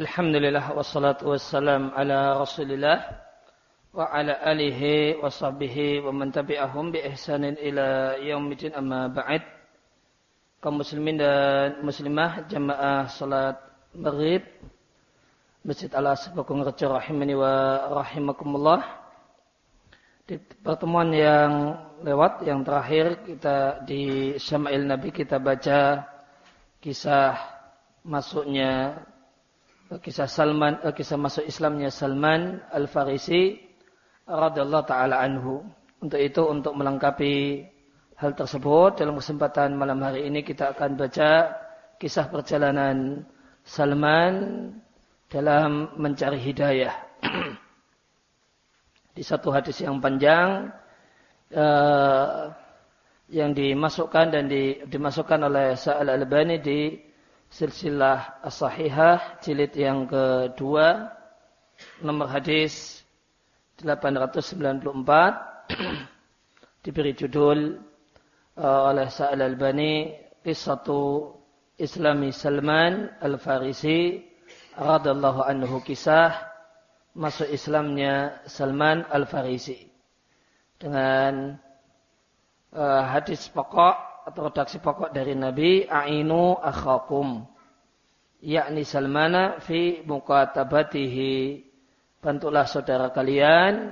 Alhamdulillah wassalatu wassalam ala Rasulillah wa ala alihi wa sahbihi wa man tabi'ahum bi ihsanin ila yaumidin amma ba'd. Kaum muslimin dan muslimah jamaah salat maghrib Masjid Al-Asr Bakung rahimani wa rahimakumullah. Di pertemuan yang lewat yang terakhir kita di Syama'il Nabi kita baca kisah masuknya kisah Salman eh, kisah masuk Islamnya Salman Al Farisi radhiyallahu taala anhu. Untuk itu untuk melengkapi hal tersebut dalam kesempatan malam hari ini kita akan baca kisah perjalanan Salman dalam mencari hidayah. Di satu hadis yang panjang uh, yang dimasukkan dan di, dimasukkan oleh Sa'al Al-Albani di silsilah as-sahihah jilid yang kedua nomor hadis 894 diberi judul uh, oleh Sa'al Albani Qissatu Islami Salman Al-Farisi radallahu anhu kisah masuk Islamnya Salman Al-Farisi. Dengan uh, hadis pokok atau redaksi pokok dari Nabi Ainu akhakum yakni Salmana fi muqatabatihi bantulah saudara kalian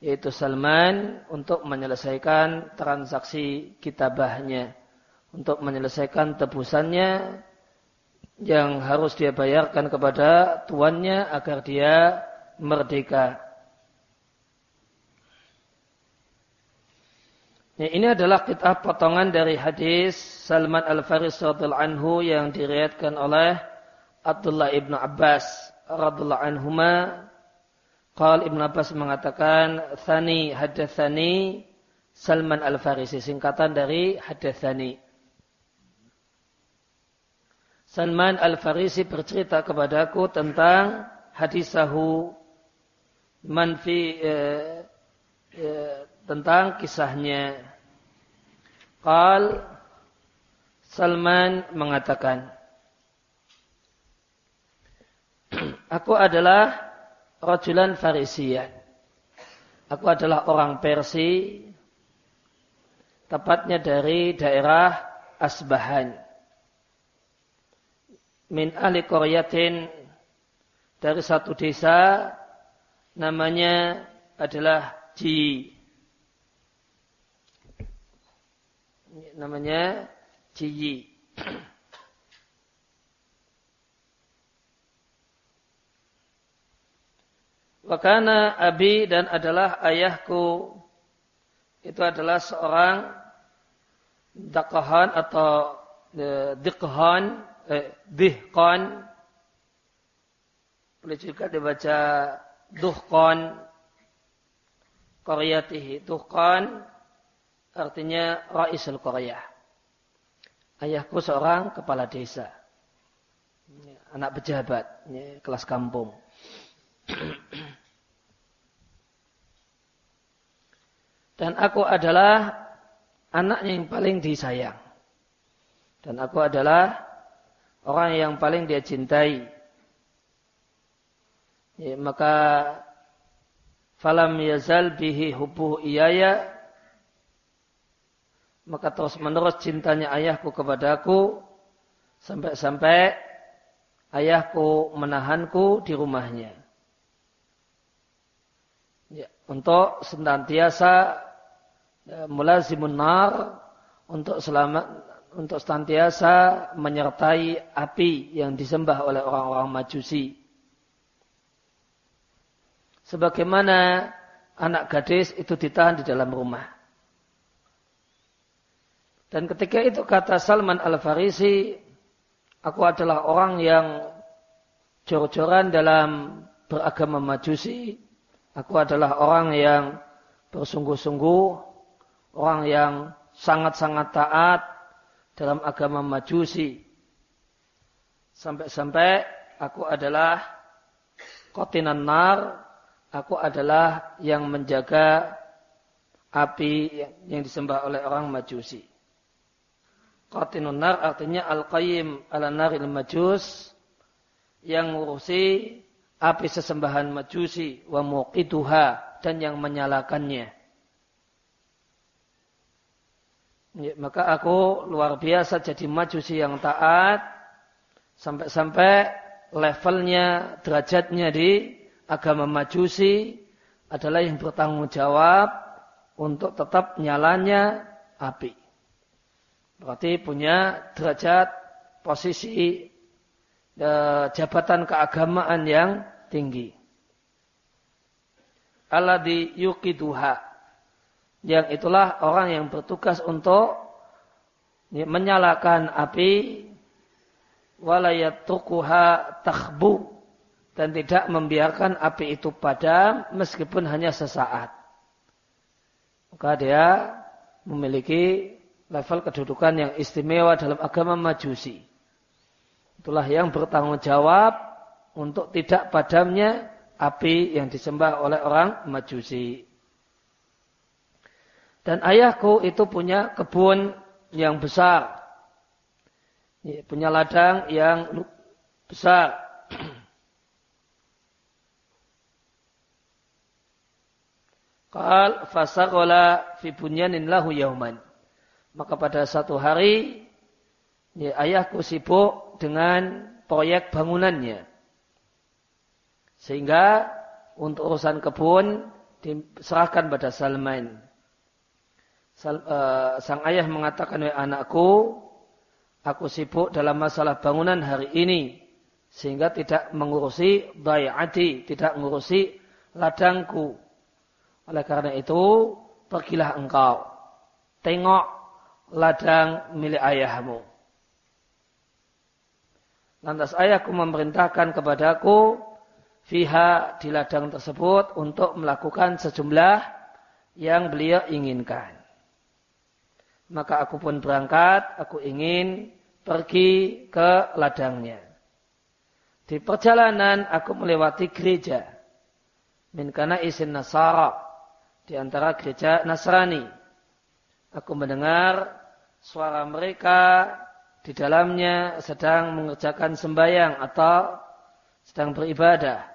yaitu Salman untuk menyelesaikan transaksi kitabahnya untuk menyelesaikan tebusannya yang harus dia bayarkan kepada tuannya agar dia merdeka Ya, ini adalah kitab potongan dari hadis Salman Al-Faris radhiallahu anhu yang diriatkan oleh Abdullah ibnu Abbas radhiallahu anhuma. Qal Ibnu Abbas mengatakan Thani hadatsani Salman Al-Farisi singkatan dari hadatsani. Salman Al-Farisi bercerita kepadaku tentang hadisahu manfi eh, eh, tentang kisahnya Qal Salman mengatakan Aku adalah rajulan farisian. Aku adalah orang Persi tepatnya dari daerah Asbahan. Min ahli Koryatin dari satu desa namanya adalah Ji. Namanya Ciyi. Wakana abi dan adalah ayahku. Itu adalah seorang dakahan atau e, dikhan eh, dihkan boleh juga dibaca duhkan qaryatihi duhkan artinya Raisul Korea. Ayahku seorang kepala desa. Anak pejabat, kelas kampung. Dan aku adalah anak yang paling disayang. Dan aku adalah orang yang paling dia cintai. Ya, maka falam yazal bihi hubuh iyaya maka terus menerus cintanya ayahku kepadaku sampai-sampai ayahku menahanku di rumahnya. Ya, untuk senantiasa ya, mulazimun nar untuk selamat untuk senantiasa menyertai api yang disembah oleh orang-orang Majusi. Sebagaimana anak gadis itu ditahan di dalam rumah. Dan ketika itu kata Salman Al-Farisi, aku adalah orang yang jor-joran dalam beragama majusi. Aku adalah orang yang bersungguh-sungguh, orang yang sangat-sangat taat dalam agama majusi. Sampai-sampai aku adalah kotinan nar, aku adalah yang menjaga api yang disembah oleh orang majusi. Qatinun nar artinya al-qayyim ala naril majus yang ngurusi api sesembahan majusi wa muqituha dan yang menyalakannya. Ya, maka aku luar biasa jadi majusi yang taat sampai-sampai levelnya derajatnya di agama majusi adalah yang bertanggung jawab untuk tetap nyalanya api. Berarti punya derajat posisi Eh, jabatan keagamaan yang tinggi. Alladhi yuqiduha. Yang itulah orang yang bertugas untuk menyalakan api walayatukuha takhbu dan tidak membiarkan api itu padam meskipun hanya sesaat. Maka dia memiliki level kedudukan yang istimewa dalam agama Majusi. Itulah yang bertanggung jawab untuk tidak padamnya api yang disembah oleh orang Majusi. Dan ayahku itu punya kebun yang besar. Punya ladang yang besar. Qal fasagola fi bunyanin lahu yauman. Maka pada satu hari ya, ayahku sibuk dengan proyek bangunannya. Sehingga untuk urusan kebun diserahkan pada Salman. Sal, uh, sang ayah mengatakan, Wahai anakku, aku sibuk dalam masalah bangunan hari ini. Sehingga tidak mengurusi bayati, tidak mengurusi ladangku. Oleh karena itu, pergilah engkau. Tengok ladang milik ayahmu. Lantas ayahku memerintahkan kepadaku fiha di ladang tersebut untuk melakukan sejumlah yang beliau inginkan. Maka aku pun berangkat, aku ingin pergi ke ladangnya. Di perjalanan aku melewati gereja. Min kana isin Nasara. Di antara gereja Nasrani. Aku mendengar suara mereka di dalamnya sedang mengerjakan sembahyang atau sedang beribadah.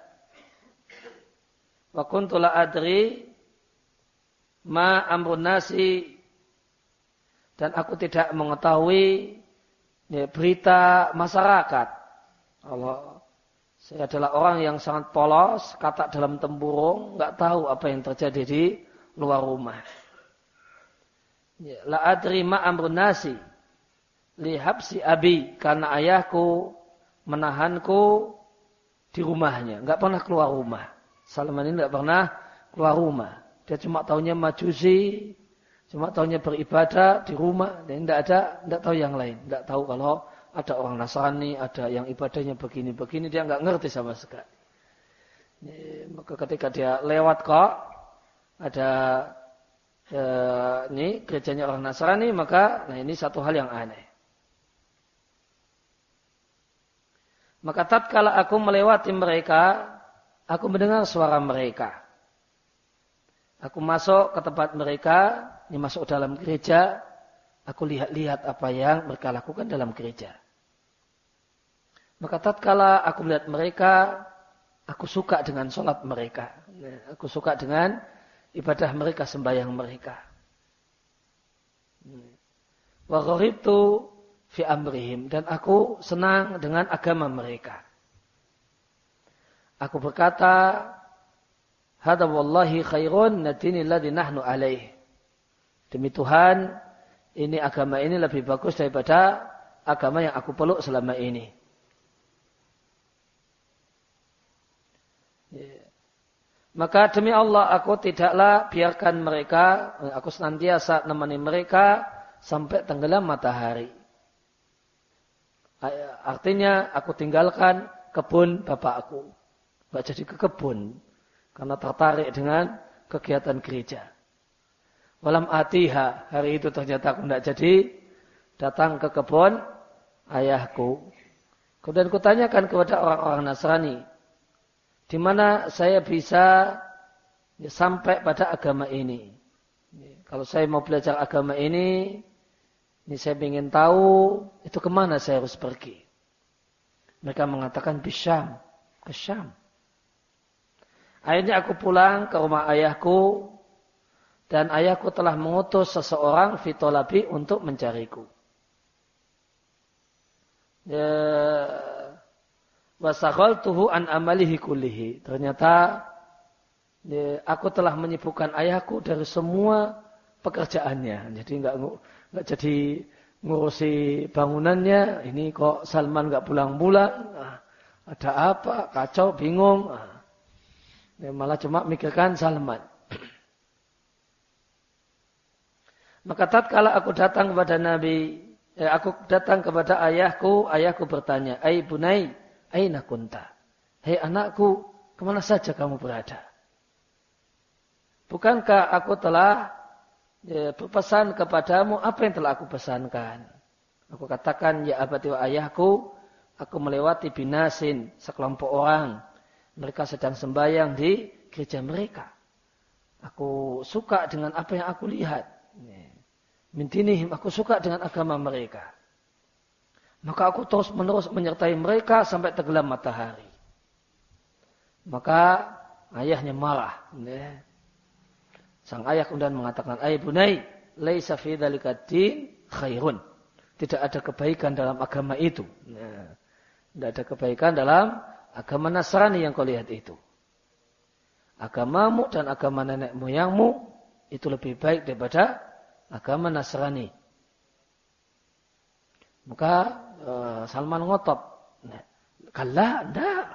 Wa kuntu adri ma amrun nasi dan aku tidak mengetahui ya, berita masyarakat. Allah saya adalah orang yang sangat polos, kata dalam tempurung, nggak tahu apa yang terjadi di luar rumah. Ya, la adri ma amrun nasi lihab si abi karena ayahku menahanku di rumahnya, nggak pernah keluar rumah. Salman ini nggak pernah keluar rumah. Dia cuma tahunya majusi, cuma tahunya beribadah di rumah, dan tidak ada, tidak tahu yang lain, tidak tahu kalau ada orang Nasrani, ada yang ibadahnya begini-begini, dia nggak ngerti sama sekali. Maka ketika dia lewat kok, ada eh, ini gerejanya orang Nasrani, maka nah ini satu hal yang aneh. Maka tatkala aku melewati mereka, aku mendengar suara mereka. Aku masuk ke tempat mereka, ini masuk dalam gereja, aku lihat-lihat apa yang mereka lakukan dalam gereja. Maka tatkala aku melihat mereka, aku suka dengan sholat mereka. Aku suka dengan ibadah mereka, sembahyang mereka. Wa itu fi amrihim dan aku senang dengan agama mereka. Aku berkata, "Hada wallahi khairun nadini ladzi nahnu alaih." Demi Tuhan, ini agama ini lebih bagus daripada agama yang aku peluk selama ini. Ya. Maka demi Allah aku tidaklah biarkan mereka, aku senantiasa nemani mereka sampai tenggelam matahari. Artinya aku tinggalkan kebun bapakku. Gak jadi ke kebun. Karena tertarik dengan kegiatan gereja. Walam atiha. Hari itu ternyata aku tidak jadi datang ke kebun ayahku. Kemudian kutanyakan kepada orang-orang Nasrani. Di mana saya bisa ya, sampai pada agama ini. Kalau saya mau belajar agama ini, ini saya ingin tahu itu ke mana saya harus pergi. Mereka mengatakan Bisyam. Ke Syam. Akhirnya aku pulang ke rumah ayahku. Dan ayahku telah mengutus seseorang fitolabi untuk mencariku. Ya, wasakol tuhu an amalihi kulihi. Ternyata ya, aku telah menyibukkan ayahku dari semua pekerjaannya. Jadi nggak nggak jadi ngurusi bangunannya. Ini kok Salman nggak pulang-pulang. Ah, ada apa? Kacau, bingung. Ah. Ya, malah cuma mikirkan Salman. Maka tatkala aku datang kepada Nabi eh, aku datang kepada ayahku, ayahku bertanya, "Ai bunai, aina kunta?" Hei anakku, ke mana saja kamu berada? Bukankah aku telah ya, berpesan kepadamu apa yang telah aku pesankan? Aku katakan, ya abadi wa ayahku, aku melewati binasin sekelompok orang. Mereka sedang sembahyang di gereja mereka. Aku suka dengan apa yang aku lihat. Mintinihim, aku suka dengan agama mereka. Maka aku terus menerus menyertai mereka sampai tenggelam matahari. Maka ayahnya marah. Sang ayah kemudian mengatakan, Ayah bunai, laisa fi khairun. Tidak ada kebaikan dalam agama itu. tidak ada kebaikan dalam agama Nasrani yang kau lihat itu. Agamamu dan agama nenek moyangmu itu lebih baik daripada agama Nasrani. Maka uh, Salman ngotot. Nah, Kalla, enggak.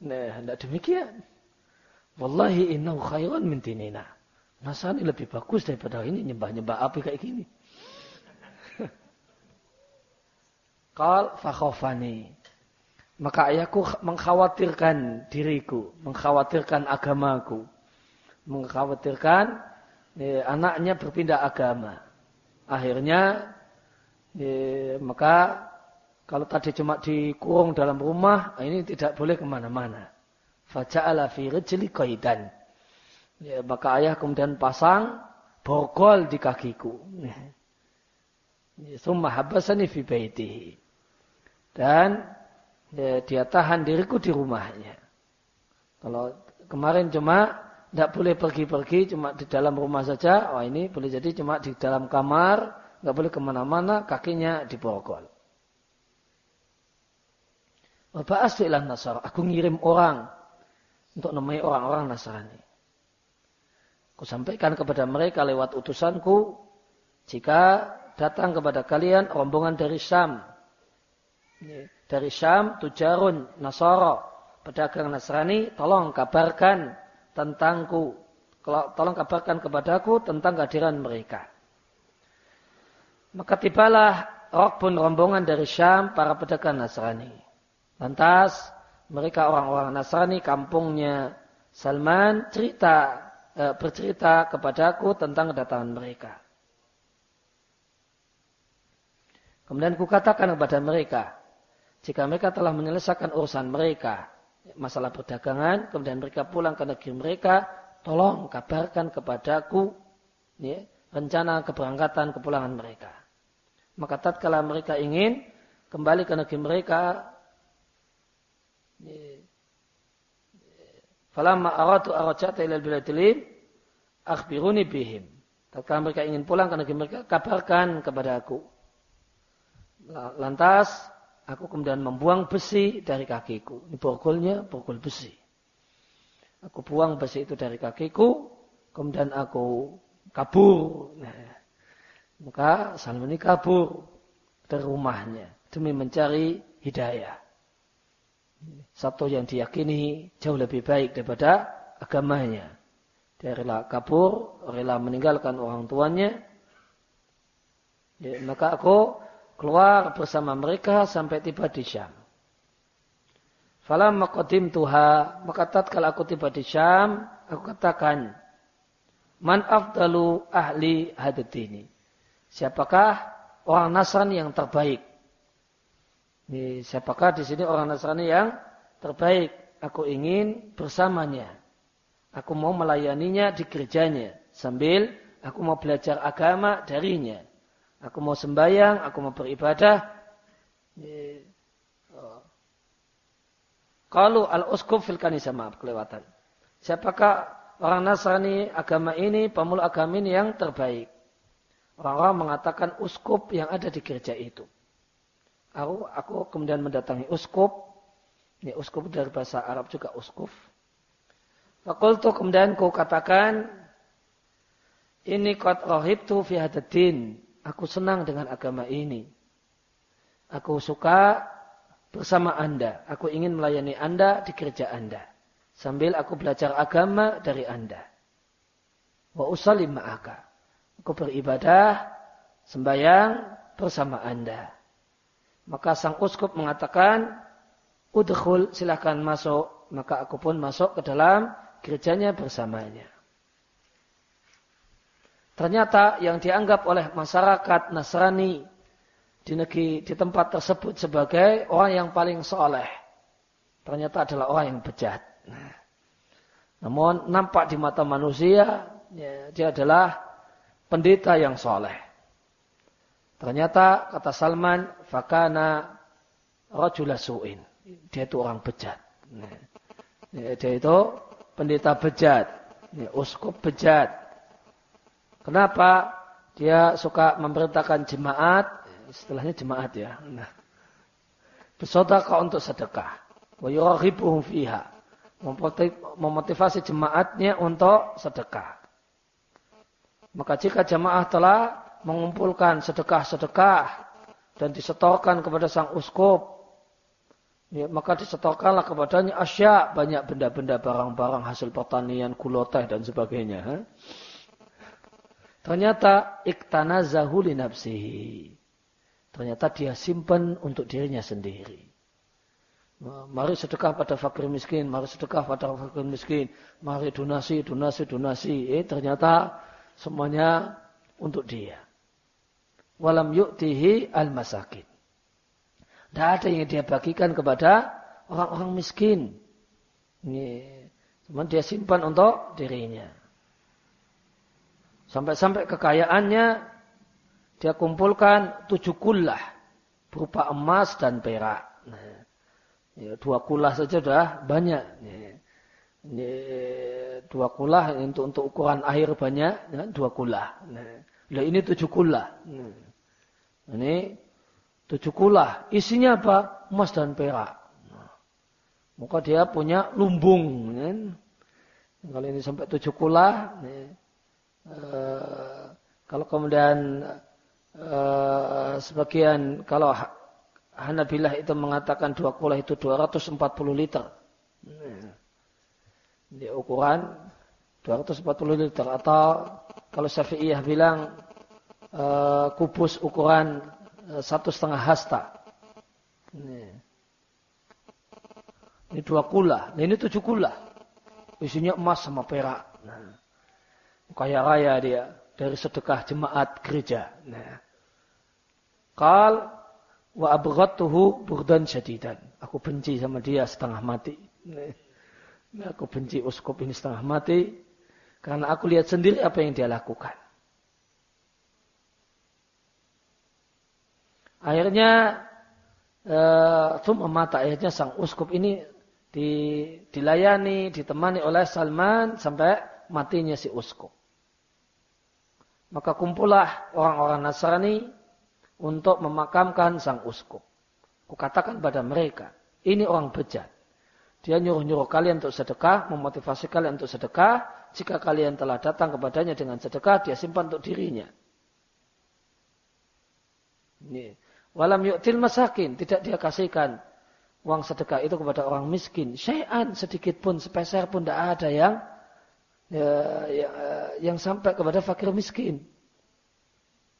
Nah, demikian. Wallahi innahu khairun min dinina. Nasrani lebih bagus daripada ini nyembah-nyembah api kayak gini. Kal fakhofani. Maka ayahku mengkhawatirkan diriku, mengkhawatirkan agamaku, mengkhawatirkan ya, anaknya berpindah agama. Akhirnya ya, maka kalau tadi cuma dikurung dalam rumah, ini tidak boleh ke mana-mana. Faja'ala fi rijli qaidan. Ya, maka ayah kemudian pasang borgol di kakiku. Ya, summa habasani fi baitihi. Dan ya, dia tahan diriku di rumahnya. Kalau kemarin cuma tidak boleh pergi-pergi cuma di dalam rumah saja. Wah ini boleh jadi cuma di dalam kamar. Nggak boleh ke mana-mana. Kakinya diborgol. Bapak aslilah Nasar. Aku ngirim orang. Untuk nemui orang-orang Nasrani. Aku sampaikan kepada mereka lewat utusanku. Jika datang kepada kalian rombongan dari Syam. Dari Syam, Tujarun, Nasara. Pedagang Nasrani. Tolong kabarkan tentangku. Tolong kabarkan kepadaku tentang kehadiran mereka. Maka tibalah rokbun rombongan dari Syam para pedagang Nasrani. Lantas mereka orang-orang Nasrani kampungnya Salman cerita e, bercerita kepadaku tentang kedatangan mereka. Kemudian kukatakan kepada mereka, jika mereka telah menyelesaikan urusan mereka, masalah perdagangan, kemudian mereka pulang ke negeri mereka, tolong kabarkan kepadaku ya, rencana keberangkatan kepulangan mereka. Maka tatkala mereka ingin kembali ke negeri mereka, falamma aratu arajata ilal biladilin, akhbiruni bihim. Tatkala mereka ingin pulang ke negeri mereka, kabarkan kepada aku. Lantas Aku kemudian membuang besi dari kakiku. Ini borgolnya borgol besi. Aku buang besi itu dari kakiku. Kemudian aku kabur. Nah, maka Salman ini kabur dari rumahnya. Demi mencari hidayah. Satu yang diyakini jauh lebih baik daripada agamanya. Dia rela kabur, rela meninggalkan orang tuanya. Ya, maka aku keluar bersama mereka sampai tiba di Syam. Falam makodim tuha, maka tatkala aku tiba di Syam, aku katakan, Man afdalu ahli hadatini. Siapakah orang Nasrani yang terbaik? Ini, siapakah di sini orang Nasrani yang terbaik? Aku ingin bersamanya. Aku mau melayaninya di gerejanya. Sambil aku mau belajar agama darinya. Aku mau sembahyang, aku mau beribadah. Oh. Kalau al-uskuf fil kanisa maaf kelewatan. Siapakah orang Nasrani agama ini, pemula agama ini yang terbaik? Orang-orang mengatakan uskup yang ada di gereja itu. Aku, aku kemudian mendatangi uskup. Ini uskup dari bahasa Arab juga uskuf. Fakultu kemudian ku katakan, ini kot rohibtu fi hadadin. Aku senang dengan agama ini. Aku suka bersama anda. Aku ingin melayani anda di gereja anda. Sambil aku belajar agama dari anda. Wa usalim ma'aka. Aku beribadah, sembahyang bersama anda. Maka sang uskup mengatakan, Udhul silahkan masuk. Maka aku pun masuk ke dalam gerejanya bersamanya. Ternyata yang dianggap oleh masyarakat Nasrani di negeri di tempat tersebut sebagai orang yang paling soleh. Ternyata adalah orang yang bejat. Nah, namun nampak di mata manusia ya, dia adalah pendeta yang soleh. Ternyata kata Salman, fakana rajula su'in. Dia itu orang bejat. Ya, dia itu pendeta bejat, ya, uskup bejat. Kenapa? Dia suka memerintahkan jemaat, istilahnya jemaat ya. Nah, bersodakah untuk sedekah. Wa fiha. Memotivasi jemaatnya untuk sedekah. Maka jika jemaah telah mengumpulkan sedekah-sedekah dan disetorkan kepada sang uskup Ya, maka disetorkanlah kepadanya asya banyak benda-benda barang-barang hasil pertanian, gula teh dan sebagainya. Ternyata iktana zahuli nafsihi. Ternyata dia simpan untuk dirinya sendiri. Mari sedekah pada fakir miskin, mari sedekah pada fakir miskin, mari donasi, donasi, donasi. Eh ternyata semuanya untuk dia. Walam yu'tihi al-masakin. Tidak ada yang dia bagikan kepada orang-orang miskin. Ini, cuman dia simpan untuk dirinya. Sampai-sampai kekayaannya dia kumpulkan tujuh kulah berupa emas dan perak. Nah, ya, dua kulah saja sudah banyak. Ya, ini, dua kulah untuk untuk ukuran air banyak, ya, dua kulah. Nah, ini tujuh kulah. Nah, ini tujuh kulah. Isinya apa? Emas dan perak. Nah, maka dia punya lumbung. Kan? Kalau ini sampai tujuh kulah. Nih, uh, kalau kemudian uh, sebagian, kalau Hanabilah itu mengatakan dua kulah itu 240 liter. Di ukuran 240 liter. Atau kalau Syafi'iyah bilang uh, kubus ukuran Eh, satu setengah hasta. Ini, ini dua kula. Nah, ini tujuh kula. Isinya emas sama perak. Nah, kaya raya dia dari sedekah jemaat gereja. Nah, kal wa abghatuhu burdan syadidan. Aku benci sama dia setengah mati. Nah, aku benci uskup ini setengah mati karena aku lihat sendiri apa yang dia lakukan. Akhirnya uh, mata akhirnya sang uskup ini di, dilayani, ditemani oleh Salman sampai matinya si uskup. Maka kumpullah orang-orang Nasrani untuk memakamkan sang uskup. Kukatakan pada mereka, ini orang bejat. Dia nyuruh-nyuruh kalian untuk sedekah, memotivasi kalian untuk sedekah. Jika kalian telah datang kepadanya dengan sedekah, dia simpan untuk dirinya. Ini. Walam yu'til masakin. Tidak dia kasihkan uang sedekah itu kepada orang miskin. Syai'an sedikit pun, sepeser pun tidak ada yang ya, ya, yang sampai kepada fakir miskin.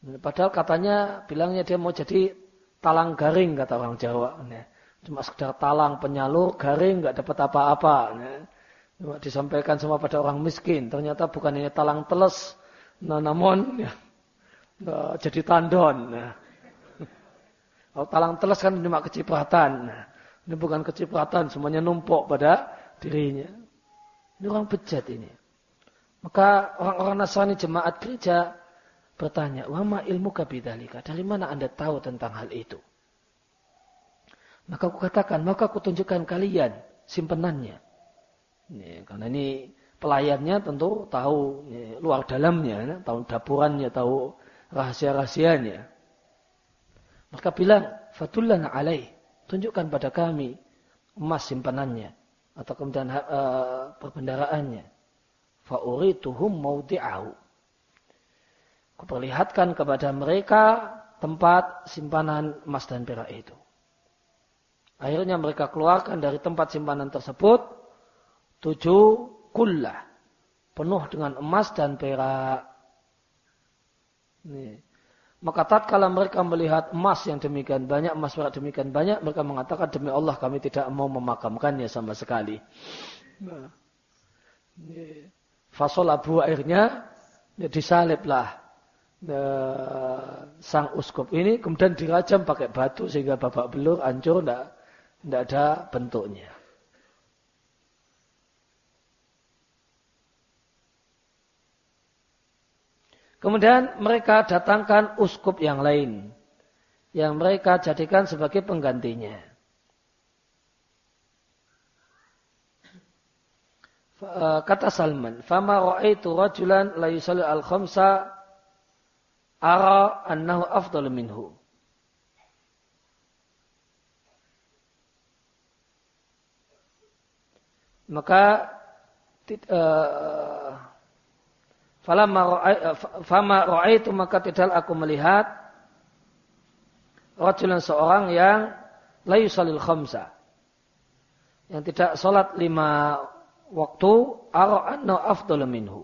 Padahal katanya bilangnya dia mau jadi talang garing kata orang Jawa. Cuma sekedar talang penyalur garing nggak dapat apa-apa. Cuma disampaikan semua pada orang miskin. Ternyata bukan hanya talang teles, nah, namun ya, jadi tandon. Kalau talang telas kan cuma kecipratan. Ini bukan kecipratan, semuanya numpuk pada dirinya. Ini orang bejat ini. Maka orang-orang Nasrani jemaat gereja bertanya, Wama ilmu kabidalika. Dari mana anda tahu tentang hal itu? Maka aku katakan, maka aku tunjukkan kalian simpenannya. Ya, karena ini pelayannya tentu tahu ya, luar dalamnya, ya, tahu dapurannya, tahu rahasia-rahasianya. Maka bilang, Fatullana alaih, tunjukkan pada kami emas simpanannya atau kemudian uh, perbendaraannya. Fa'urituhum maudi'ahu. Kuperlihatkan kepada mereka tempat simpanan emas dan perak itu. Akhirnya mereka keluarkan dari tempat simpanan tersebut tujuh kullah. Penuh dengan emas dan perak. Nih. Maka tatkala mereka melihat emas yang demikian banyak, emas perak demikian banyak, mereka mengatakan demi Allah kami tidak mau memakamkannya sama sekali. Nah. Fasol abu akhirnya ya disaliblah nah, sang uskup ini kemudian dirajam pakai batu sehingga babak belur hancur tidak tidak ada bentuknya. Kemudian mereka datangkan uskup yang lain. Yang mereka jadikan sebagai penggantinya. Eh, kata Salman, "Fama ra'aitu rajulan la yusalli al-khamsa ara annahu afdal minhu." Maka uh, fama ra'aitu maka tidak aku melihat rajulan seorang yang la yusalil khamsa. Yang tidak salat lima waktu ara anna afdalu minhu.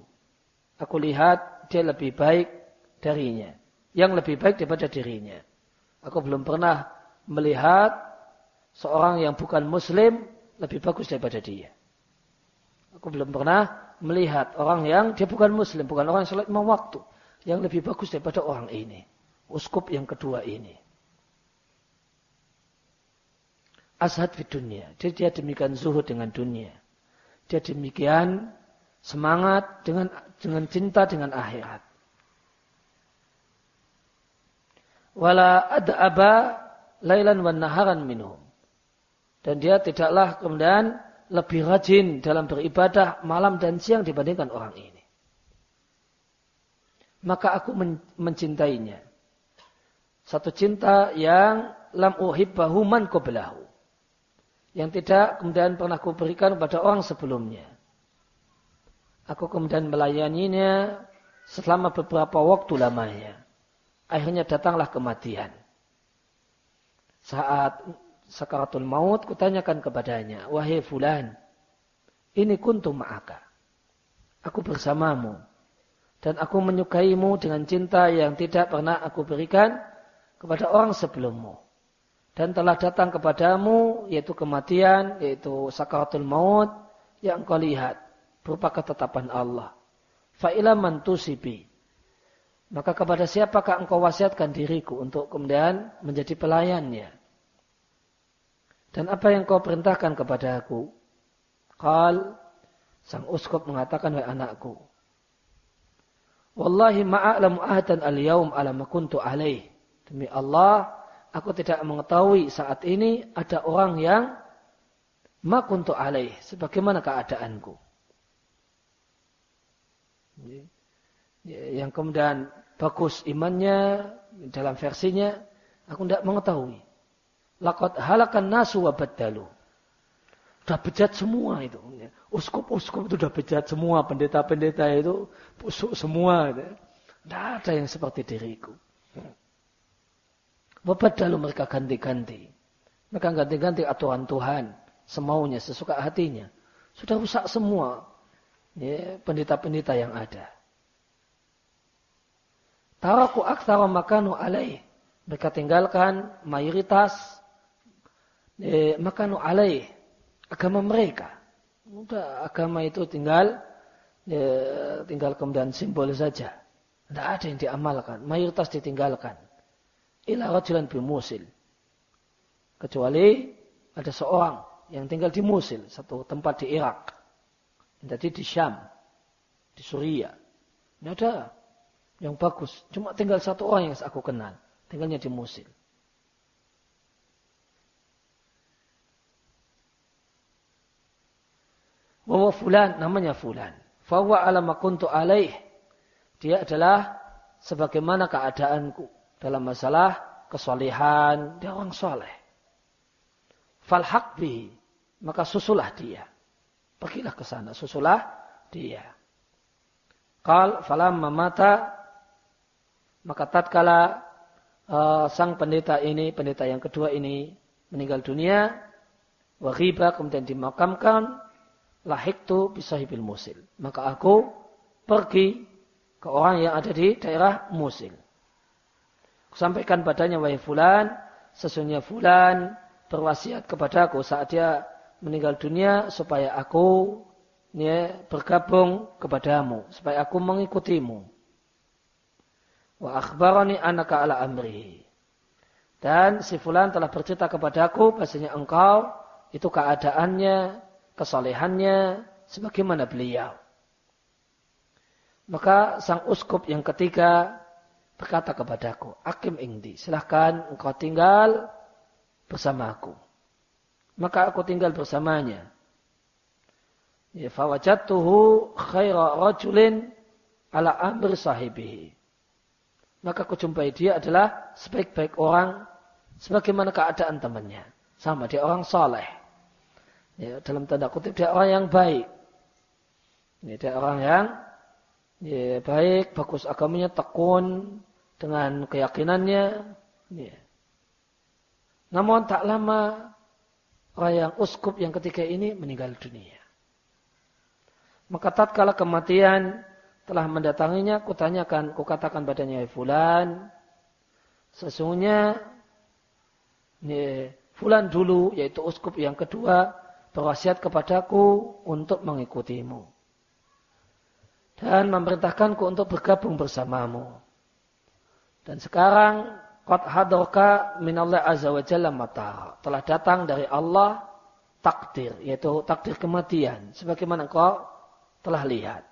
Aku lihat dia lebih baik darinya. Yang lebih baik daripada dirinya. Aku belum pernah melihat seorang yang bukan muslim lebih bagus daripada dia Aku belum pernah melihat orang yang dia bukan muslim, bukan orang yang sholat lima waktu. Yang lebih bagus daripada orang ini. Uskup yang kedua ini. Ashad di dunia. Dia, dia demikian zuhud dengan dunia. Dia demikian semangat dengan dengan cinta dengan akhirat. Wala ada aba lailan wan naharan minhum. Dan dia tidaklah kemudian lebih rajin dalam beribadah malam dan siang dibandingkan orang ini. Maka aku mencintainya. Satu cinta yang lam uhibbahu man qablahu. Yang tidak kemudian pernah kuberikan kepada orang sebelumnya. Aku kemudian melayaninya selama beberapa waktu lamanya. Akhirnya datanglah kematian. Saat sakaratul maut, kutanyakan kepadanya, wahai fulan, ini kuntum ma'aka. Aku bersamamu. Dan aku menyukaimu dengan cinta yang tidak pernah aku berikan kepada orang sebelummu. Dan telah datang kepadamu, yaitu kematian, yaitu sakaratul maut, yang kau lihat, berupa ketetapan Allah. Fa'ila mantusibi. Maka kepada siapakah engkau wasiatkan diriku untuk kemudian menjadi pelayannya? Dan apa yang kau perintahkan kepada aku? Kal, sang uskup mengatakan, wahai anakku. Wallahi ma'a'lamu ahadan al-yawm ala kuntu alaih. Demi Allah, aku tidak mengetahui saat ini ada orang yang ma kuntu alaih. Sebagaimana keadaanku. Yang kemudian bagus imannya dalam versinya, aku tidak mengetahui. Lakot halakan nasu wa badalu. Sudah bejat semua itu. Uskup-uskup itu sudah bejat semua. Pendeta-pendeta itu busuk semua. Tidak ada yang seperti diriku. Wabadalu mereka ganti-ganti. Mereka ganti-ganti aturan Tuhan. Semaunya, sesuka hatinya. Sudah rusak semua. pendeta-pendeta yang ada. Taraku aktsara makanu alaih. Mereka tinggalkan mayoritas eh, maka nu alaih agama mereka. Udah agama itu tinggal eh, tinggal kemudian simbol saja. Tidak ada yang diamalkan. Mayoritas ditinggalkan. Ila rajulan bi Musil. Kecuali ada seorang yang tinggal di Musil. Satu tempat di Irak. Jadi di Syam. Di Suria. Tidak ada yang bagus. Cuma tinggal satu orang yang aku kenal. Tinggalnya di Musil. Bahwa fulan namanya fulan. Fawa alama kuntu alaih. Dia adalah sebagaimana keadaanku dalam masalah kesolihan. Dia orang soleh. Falhaq bihi. Maka susulah dia. Pergilah ke sana. Susulah dia. Kal falam mata maka tatkala uh, sang pendeta ini, pendeta yang kedua ini meninggal dunia, waghiba kemudian dimakamkan, lahiktu bisahibil musil. Maka aku pergi ke orang yang ada di daerah musil. Sampaikan padanya wahai fulan, sesungguhnya fulan berwasiat kepadaku saat dia meninggal dunia supaya aku ya, bergabung kepadamu, supaya aku mengikutimu. Wa akhbarani anaka ala amri. Dan si fulan telah bercerita kepadaku bahasanya engkau itu keadaannya, kesolehannya sebagaimana beliau. Maka sang uskup yang ketiga berkata kepadaku, Akim ingdi, silahkan engkau tinggal bersama aku. Maka aku tinggal bersamanya. Ya, fawajatuhu khaira rajulin ala amri sahibihi maka kujumpai dia adalah sebaik-baik orang sebagaimana keadaan temannya. Sama dia orang soleh. Ya, dalam tanda kutip dia orang yang baik. Ya, dia orang yang ya, baik, bagus agamanya, tekun dengan keyakinannya. Ya. Namun tak lama orang yang uskup yang ketiga ini meninggal dunia. Maka tatkala kematian telah mendatanginya, kutanyakan, kukatakan badannya, fulan, sesungguhnya ya, fulan dulu, yaitu uskup yang kedua, berwasiat kepadaku untuk mengikutimu. Dan memerintahkanku untuk bergabung bersamamu. Dan sekarang, Qad hadroka minallah azza wa jalla mata. Telah datang dari Allah takdir, yaitu takdir kematian. Sebagaimana engkau telah lihat.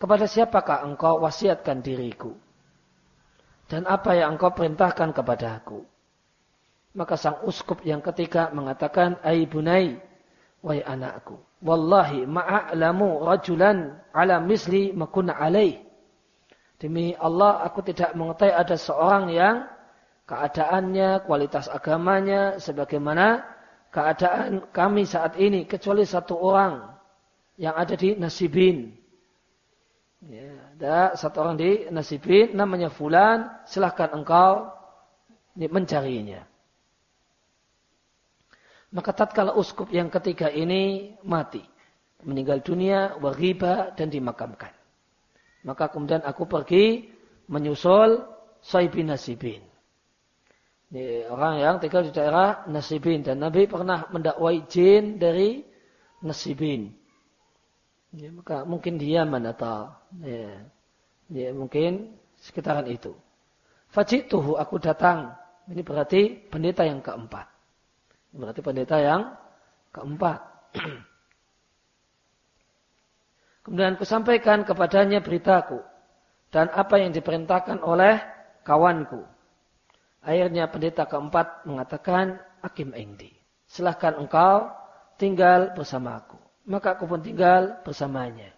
Kepada siapakah engkau wasiatkan diriku? Dan apa yang engkau perintahkan kepada aku? Maka sang uskup yang ketiga mengatakan, Ay bunai, wahai anakku. Wallahi ma'a'lamu rajulan ala misli makuna alaih. Demi Allah, aku tidak mengetahui ada seorang yang keadaannya, kualitas agamanya, sebagaimana keadaan kami saat ini, kecuali satu orang yang ada di Nasibin. Ya, ada satu orang di nasibin namanya fulan, silahkan engkau mencarinya. Maka tatkala uskup yang ketiga ini mati, meninggal dunia, wariba dan dimakamkan. Maka kemudian aku pergi menyusul Saibin Nasibin. Ini orang yang tinggal di daerah Nasibin dan Nabi pernah mendakwai jin dari Nasibin. Ya, maka mungkin dia atau ya, ya mungkin sekitaran itu. Fajituhu aku datang. Ini berarti pendeta yang keempat. Berarti pendeta yang keempat. Kemudian kusampaikan kepadanya beritaku dan apa yang diperintahkan oleh kawanku. Akhirnya pendeta keempat mengatakan, Akim Engdi, silahkan engkau tinggal bersamaku maka aku pun tinggal bersamanya.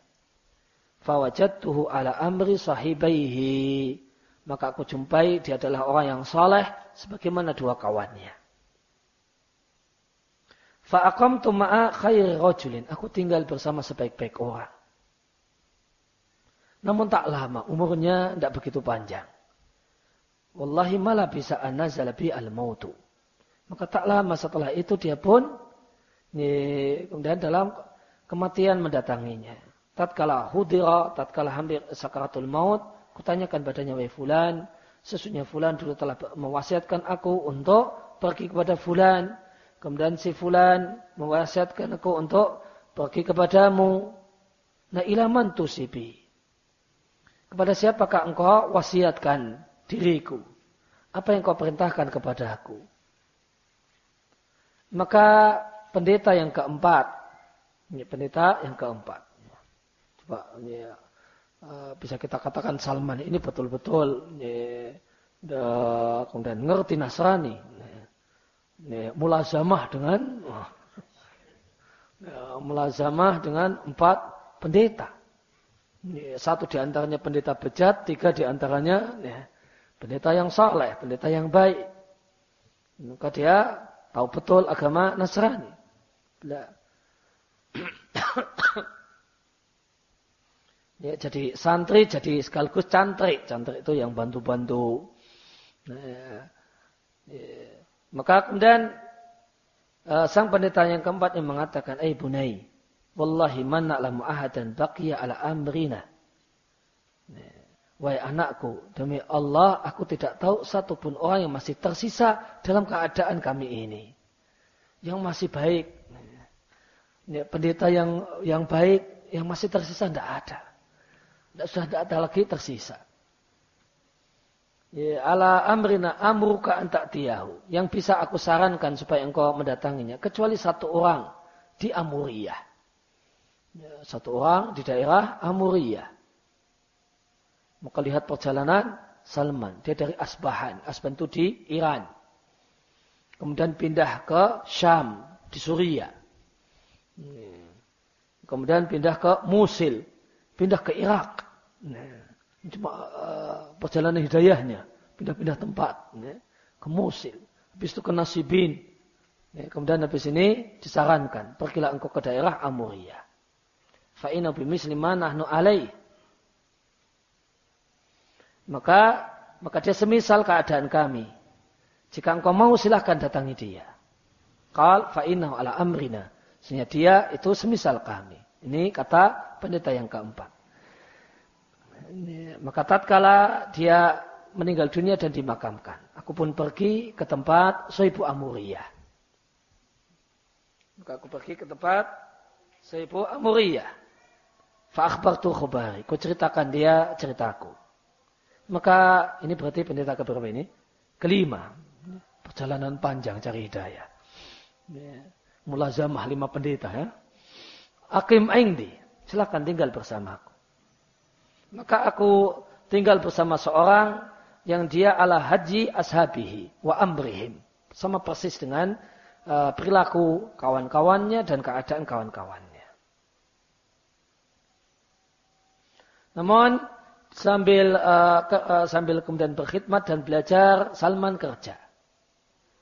Fawajatuhu ala amri sahibaihi. Maka aku jumpai dia adalah orang yang saleh sebagaimana dua kawannya. Fa'aqamtu ma'a khairi rajulin. Aku tinggal bersama sebaik-baik orang. Namun tak lama, umurnya tidak begitu panjang. Wallahi malah bisa anazala bi al-mautu. Maka tak lama setelah itu dia pun kemudian dalam kematian mendatanginya. Tatkala hudira, tatkala hampir sakaratul maut, kutanyakan badannya, wahai fulan, sesungguhnya fulan dulu telah mewasiatkan aku untuk pergi kepada fulan. Kemudian si fulan mewasiatkan aku untuk pergi kepadamu. Nah ilaman tusibi. Kepada siapakah engkau wasiatkan diriku? Apa yang kau perintahkan kepada aku? Maka pendeta yang keempat ini pendeta yang keempat. Coba ini uh, bisa kita katakan Salman ini betul-betul ini, kemudian ngerti Nasrani. Ini, mulazamah dengan Ya, melazamah dengan empat pendeta. Satu di antaranya pendeta bejat, tiga di antaranya ya, pendeta yang saleh, pendeta yang baik. Maka dia tahu betul agama Nasrani. ya, jadi santri, jadi sekaligus cantrik. Cantrik itu yang bantu-bantu. Nah, ya, ya. Maka kemudian uh, sang pendeta yang keempat yang mengatakan, "Eh bunai, wallahi man na'lamu ahadan baqiya ala amrina." Wahai anakku, demi Allah aku tidak tahu satupun orang yang masih tersisa dalam keadaan kami ini. Yang masih baik. Ya, pendeta yang yang baik, yang masih tersisa tidak ada. Tidak, sudah tidak ada lagi tersisa. Ya, ala amrina amruka antak tiyahu. Yang bisa aku sarankan supaya engkau mendatanginya. Kecuali satu orang di Amuriyah. Ya, satu orang di daerah Amuriyah. Maka lihat perjalanan Salman. Dia dari Asbahan. Asbahan itu di Iran. Kemudian pindah ke Syam. Di Suria. Kemudian pindah ke Musil. Pindah ke Irak. Nah, Cuma uh, perjalanan hidayahnya. Pindah-pindah tempat. Ya, ke Musil. Habis itu ke Nasibin. Ya, kemudian habis ini disarankan. Pergilah engkau ke daerah Amuriyah. Fa'ina bimisli nahnu alaih. Maka maka dia semisal keadaan kami. Jika engkau mau silahkan datangi dia. Qal fa'innahu ala amrina. Sehingga dia itu semisal kami. Ini kata pendeta yang keempat maka tatkala dia meninggal dunia dan dimakamkan. Aku pun pergi ke tempat Soibu Amuriyah. Maka aku pergi ke tempat Soibu Amuriyah. Fa'akhbartu khubari. Ku ceritakan dia ceritaku. Maka ini berarti pendeta keberapa ini? Kelima. Perjalanan panjang cari hidayah. Mulazamah lima pendeta ya. Akim Aingdi. Silakan tinggal bersamaku. Maka aku tinggal bersama seorang yang dia ala haji ashabihi wa amrihim. Sama persis dengan uh, perilaku kawan-kawannya dan keadaan kawan-kawannya. Namun sambil ke, uh, sambil kemudian berkhidmat dan belajar Salman kerja.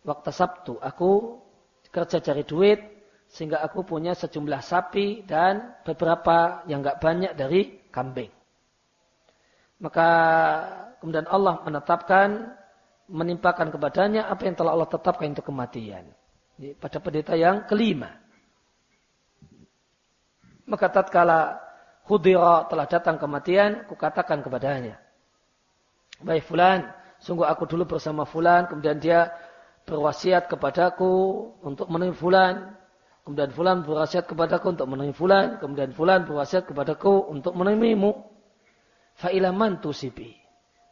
Waktu Sabtu aku kerja cari duit sehingga aku punya sejumlah sapi dan beberapa yang enggak banyak dari kambing. Maka kemudian Allah menetapkan, menimpakan kepadanya apa yang telah Allah tetapkan itu kematian. Pada pendeta yang kelima. Maka tatkala hudira telah datang kematian, kukatakan kepadanya. Baik fulan, sungguh aku dulu bersama fulan, kemudian dia berwasiat kepadaku untuk menemui fulan. Kemudian fulan berwasiat kepadaku untuk menemui fulan. Kemudian fulan berwasiat kepadaku untuk menemuimu. Fa'ilaman tusibi.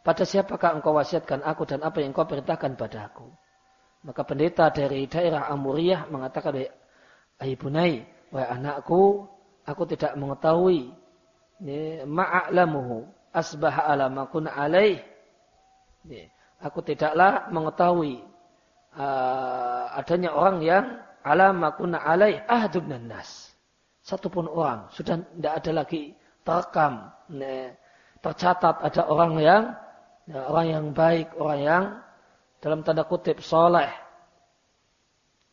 Pada siapakah engkau wasiatkan aku dan apa yang engkau perintahkan pada aku? Maka pendeta dari daerah Amuriyah mengatakan, Ayibunai, wahai anakku, aku tidak mengetahui ma'a'lamuhu asbaha alamakun alaih. Aku tidaklah mengetahui uh, adanya orang yang alamakun alaih ahdubnan nas. Satupun orang sudah tidak ada lagi terekam tercatat ada orang yang ya, orang yang baik, orang yang dalam tanda kutip soleh.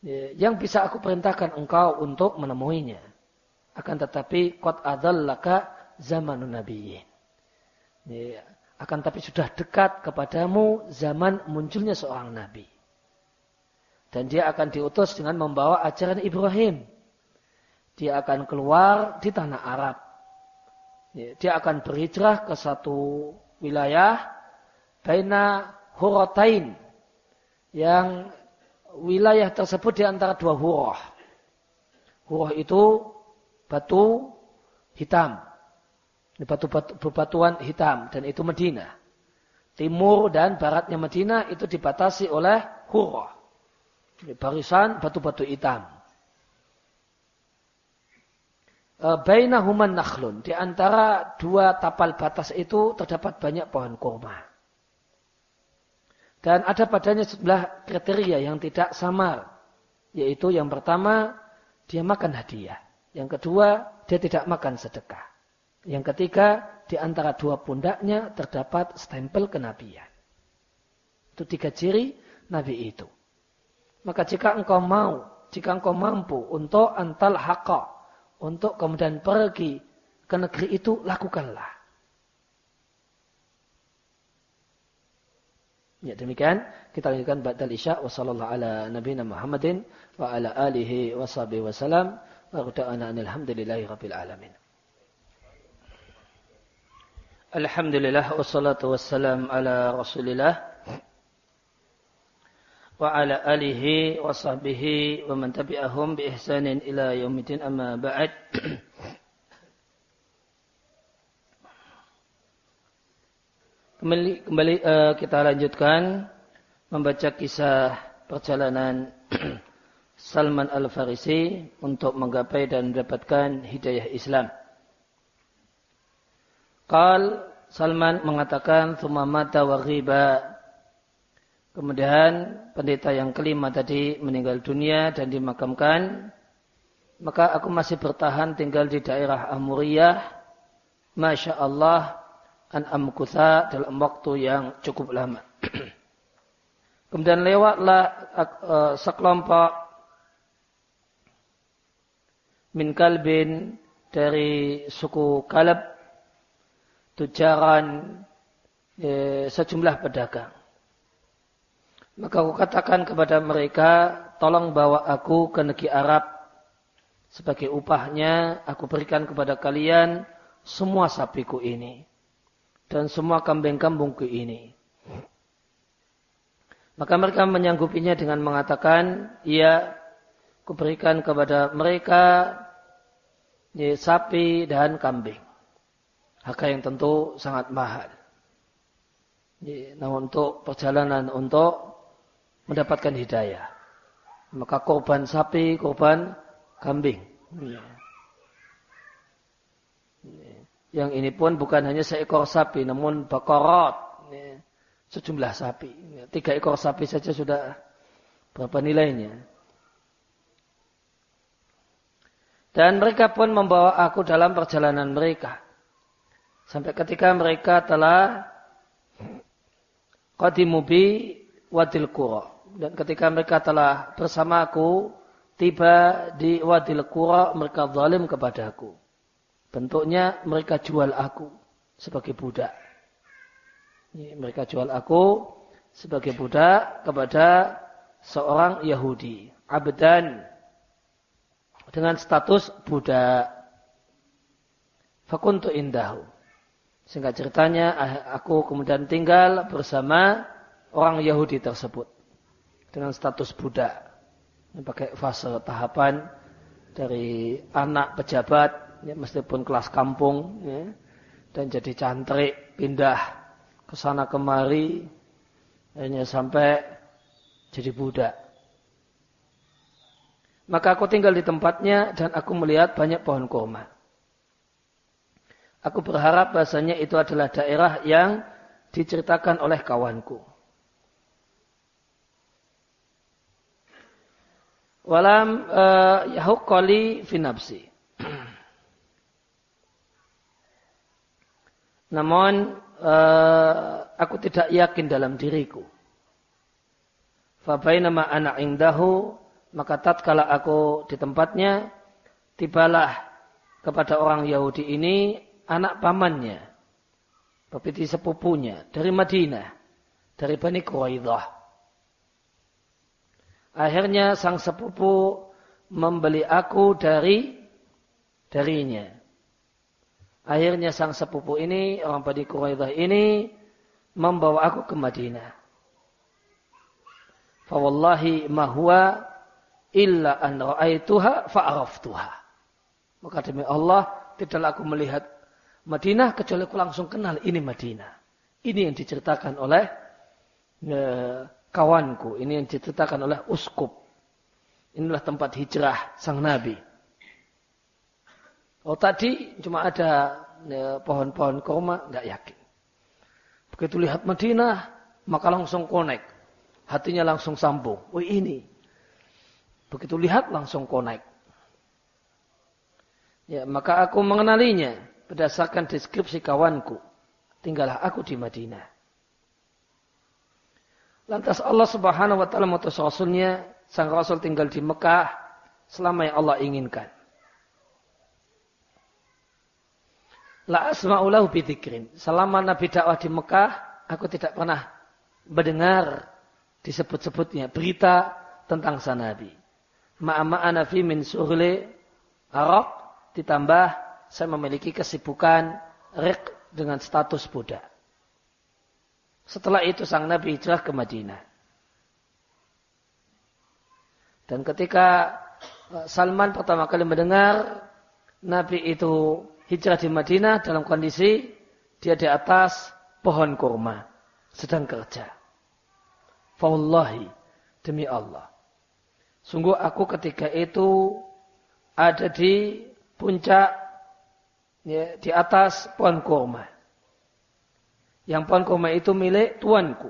Ya, yang bisa aku perintahkan engkau untuk menemuinya. Akan tetapi kot adallaka zamanun nabiyyin. Ya, akan tapi sudah dekat kepadamu zaman munculnya seorang nabi. Dan dia akan diutus dengan membawa ajaran Ibrahim. Dia akan keluar di tanah Arab dia akan berhijrah ke satu wilayah baina hurotain yang wilayah tersebut di antara dua hurah. Hurah itu batu hitam. Batu-batu bebatuan hitam dan itu Medina. Timur dan baratnya Medina itu dibatasi oleh hurah. Barisan batu-batu hitam. Eh, bainahuman nakhlun. Di antara dua tapal batas itu terdapat banyak pohon kurma. Dan ada padanya sebelah kriteria yang tidak samar. Yaitu yang pertama, dia makan hadiah. Yang kedua, dia tidak makan sedekah. Yang ketiga, di antara dua pundaknya terdapat stempel kenabian. Itu tiga ciri Nabi itu. Maka jika engkau mau, jika engkau mampu untuk antal haqqa, untuk kemudian pergi ke negeri itu, lakukanlah. Ya demikian kita lanjutkan ba'dal isya wa sallallahu ala nabiyina Muhammadin wa ala alihi wa sahbihi wa salam wa quta'ana alhamdulillahi rabbil alamin. Alhamdulillah wassalatu wassalam ala Rasulillah wa ala alihi wa sahbihi wa man tabi'ahum bi ihsanin ila yaumil amma ba'd. Kembali, kembali uh, kita lanjutkan membaca kisah perjalanan Salman Al-Farisi untuk menggapai dan mendapatkan hidayah Islam. Qal Salman mengatakan thumma mata wa ghiba. Kemudian pendeta yang kelima tadi meninggal dunia dan dimakamkan. Maka aku masih bertahan tinggal di daerah Amuriyah. Masya Allah an amkutha dalam waktu yang cukup lama. Kemudian lewatlah uh, sekelompok min kalbin dari suku Kalab tujaran eh, sejumlah pedagang. Maka aku katakan kepada mereka, tolong bawa aku ke negeri Arab. Sebagai upahnya, aku berikan kepada kalian semua sapiku ini dan semua kambing-kambingku ini. Maka mereka menyanggupinya dengan mengatakan, ia kuberikan kepada mereka ya, sapi dan kambing. Harga yang tentu sangat mahal. Ya, namun untuk perjalanan untuk mendapatkan hidayah. Maka korban sapi, korban kambing. Ya. Yang ini pun bukan hanya seekor sapi, namun bakorot. Sejumlah sapi. Tiga ekor sapi saja sudah berapa nilainya. Dan mereka pun membawa aku dalam perjalanan mereka. Sampai ketika mereka telah Qadimubi Wadil Qura. Dan ketika mereka telah bersama aku, tiba di Wadil Qura, mereka zalim kepadaku. Bentuknya mereka jual aku sebagai budak. Mereka jual aku sebagai budak kepada seorang Yahudi. Abdan. Dengan status budak. Fakuntu indahu. Sehingga ceritanya aku kemudian tinggal bersama orang Yahudi tersebut. Dengan status budak. Ini pakai fase tahapan dari anak pejabat ya, meskipun kelas kampung ya, dan jadi cantrik pindah ke sana kemari hanya sampai jadi budak. Maka aku tinggal di tempatnya dan aku melihat banyak pohon kurma. Aku berharap bahasanya itu adalah daerah yang diceritakan oleh kawanku. Walam eh, yahukoli finapsi. Namun uh, aku tidak yakin dalam diriku. Fabainama anak indahu maka tatkala aku di tempatnya tibalah kepada orang Yahudi ini anak pamannya pepiti sepupunya dari Madinah dari Bani Quraidah akhirnya sang sepupu membeli aku dari darinya Akhirnya sang sepupu ini, orang Bani Quraidah ini, membawa aku ke Madinah. Fawallahi mahwa illa an ra'aituha fa'araftuha. Maka demi Allah, tidaklah aku melihat Madinah kecuali aku langsung kenal ini Madinah. Ini yang diceritakan oleh e, kawanku. Ini yang diceritakan oleh uskup. Inilah tempat hijrah sang Nabi. Oh tadi cuma ada ya, pohon-pohon kurma, nggak yakin. Begitu lihat Madinah, maka langsung connect. Hatinya langsung sambung. Oh ini. Begitu lihat langsung connect. Ya, maka aku mengenalinya berdasarkan deskripsi kawanku. Tinggallah aku di Madinah. Lantas Allah subhanahu wa ta'ala mutus Rasulnya. Sang Rasul tinggal di Mekah selama yang Allah inginkan. La asma'ulahu bidikrin. Selama Nabi dakwah di Mekah, aku tidak pernah mendengar disebut-sebutnya berita tentang sang Nabi. Ma'ama'ana fi min suhli arok ditambah saya memiliki kesibukan rik dengan status budak. Setelah itu sang Nabi hijrah ke Madinah. Dan ketika eh, Salman pertama kali mendengar Nabi itu hijrah di Madinah dalam kondisi dia di atas pohon kurma sedang kerja. Fawallahi demi Allah. Sungguh aku ketika itu ada di puncak ya, di atas pohon kurma. Yang pohon kurma itu milik tuanku.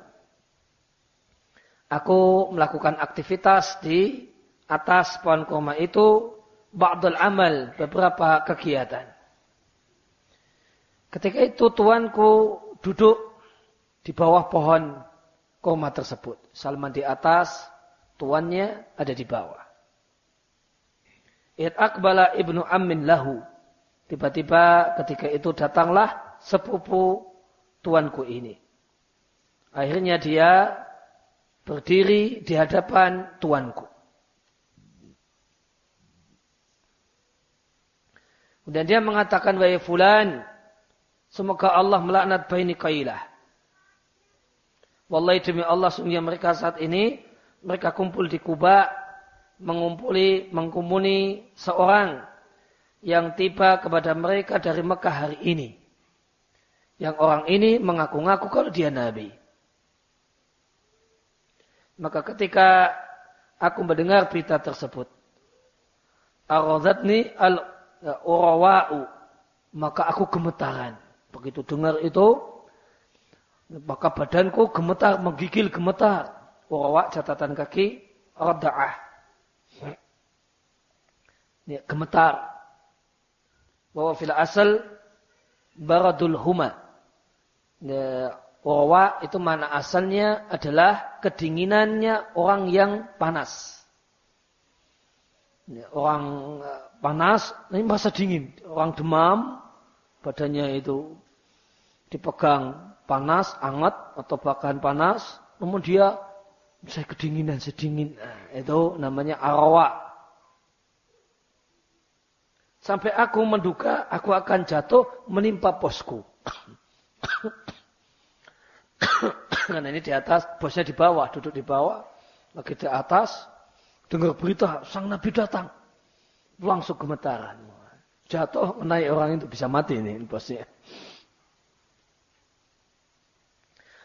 Aku melakukan aktivitas di atas pohon kurma itu ba'dul amal, beberapa kegiatan. Ketika itu tuanku duduk di bawah pohon kurma tersebut. Salman di atas, tuannya ada di bawah. Id akbala ibnu amin lahu. Tiba-tiba ketika itu datanglah sepupu tuanku ini. Akhirnya dia berdiri di hadapan tuanku. Dan dia mengatakan, Wahai fulan, semoga Allah melaknat baini kailah. Wallahi demi Allah, sungguh mereka saat ini mereka kumpul di Kuba, mengumpuli, mengkumuni seorang yang tiba kepada mereka dari Mekah hari ini. Yang orang ini mengaku-ngaku kalau dia Nabi. Maka ketika aku mendengar berita tersebut, Arodatni al-urawa'u. Maka aku gemetaran. Begitu dengar itu, maka badanku gemetar, menggigil gemetar. Urawa catatan kaki, rada'ah. Ini gemetar. Bahwa fil asal baradul huma. Urawa itu mana asalnya adalah kedinginannya orang yang panas. Orang eh, panas, ini masa dingin. Orang demam, badannya itu dipegang panas, hangat, atau bahkan panas. Namun dia saya kedinginan sedingin nah, itu namanya arwa sampai aku menduga aku akan jatuh menimpa posku karena ini di atas bosnya di bawah duduk di bawah lagi di atas dengar berita sang nabi datang langsung gemetaran jatuh naik orang itu bisa mati ini bosnya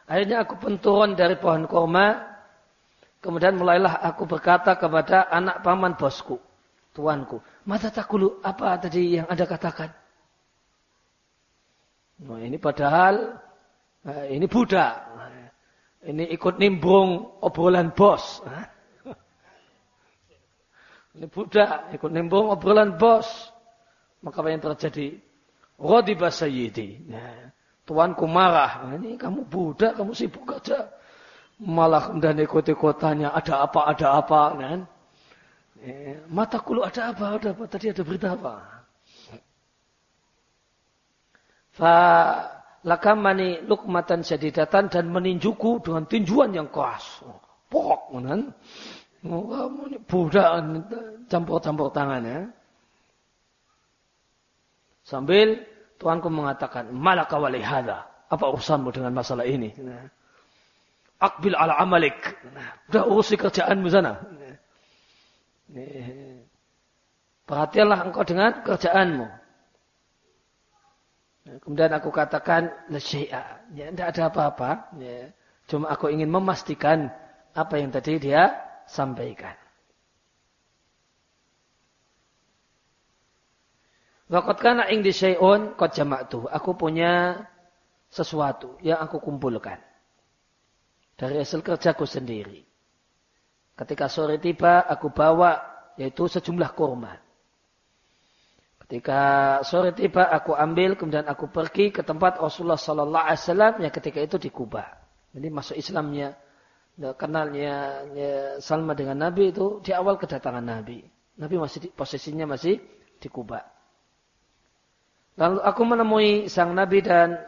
akhirnya aku pun turun dari pohon korma Kemudian mulailah aku berkata kepada anak paman bosku, tuanku. Mata takulu, apa tadi yang Anda katakan? Nah, ini padahal eh, ini budak. Ini ikut nimbrung obrolan bos. Ini budak, ikut nimbrung obrolan bos. Maka apa yang terjadi? Rodiba sayyidi. Nah, tuanku marah. Ini kamu budak, kamu sibuk aja malah kemudian ikut-ikutannya ada apa ada apa kan eh, mata kulu ada apa ada apa tadi ada berita apa fa lakamani lukmatan syadidatan dan meninjuku dengan tinjuan yang keras pok kan oh, kamu ini budak campur-campur tangannya sambil tuanku mengatakan malaka walihada apa urusanmu dengan masalah ini nah. Akbil ala amalik. Nah, udah urusi kerjaanmu sana. Perhatianlah engkau dengan kerjaanmu. Nah, kemudian aku katakan, ya, tidak ada apa-apa. Ya, cuma aku ingin memastikan apa yang tadi dia sampaikan. Waqat kana ing di syai'un qad jama'tu. Aku punya sesuatu yang aku kumpulkan dari hasil kerjaku sendiri. Ketika sore tiba, aku bawa yaitu sejumlah kurma. Ketika sore tiba, aku ambil, kemudian aku pergi ke tempat Rasulullah Sallallahu Alaihi Wasallam yang ketika itu di Kuba. Jadi masuk Islamnya, kenalnya Salma dengan Nabi itu di awal kedatangan Nabi. Nabi masih di, posisinya masih di Kuba. Lalu aku menemui sang Nabi dan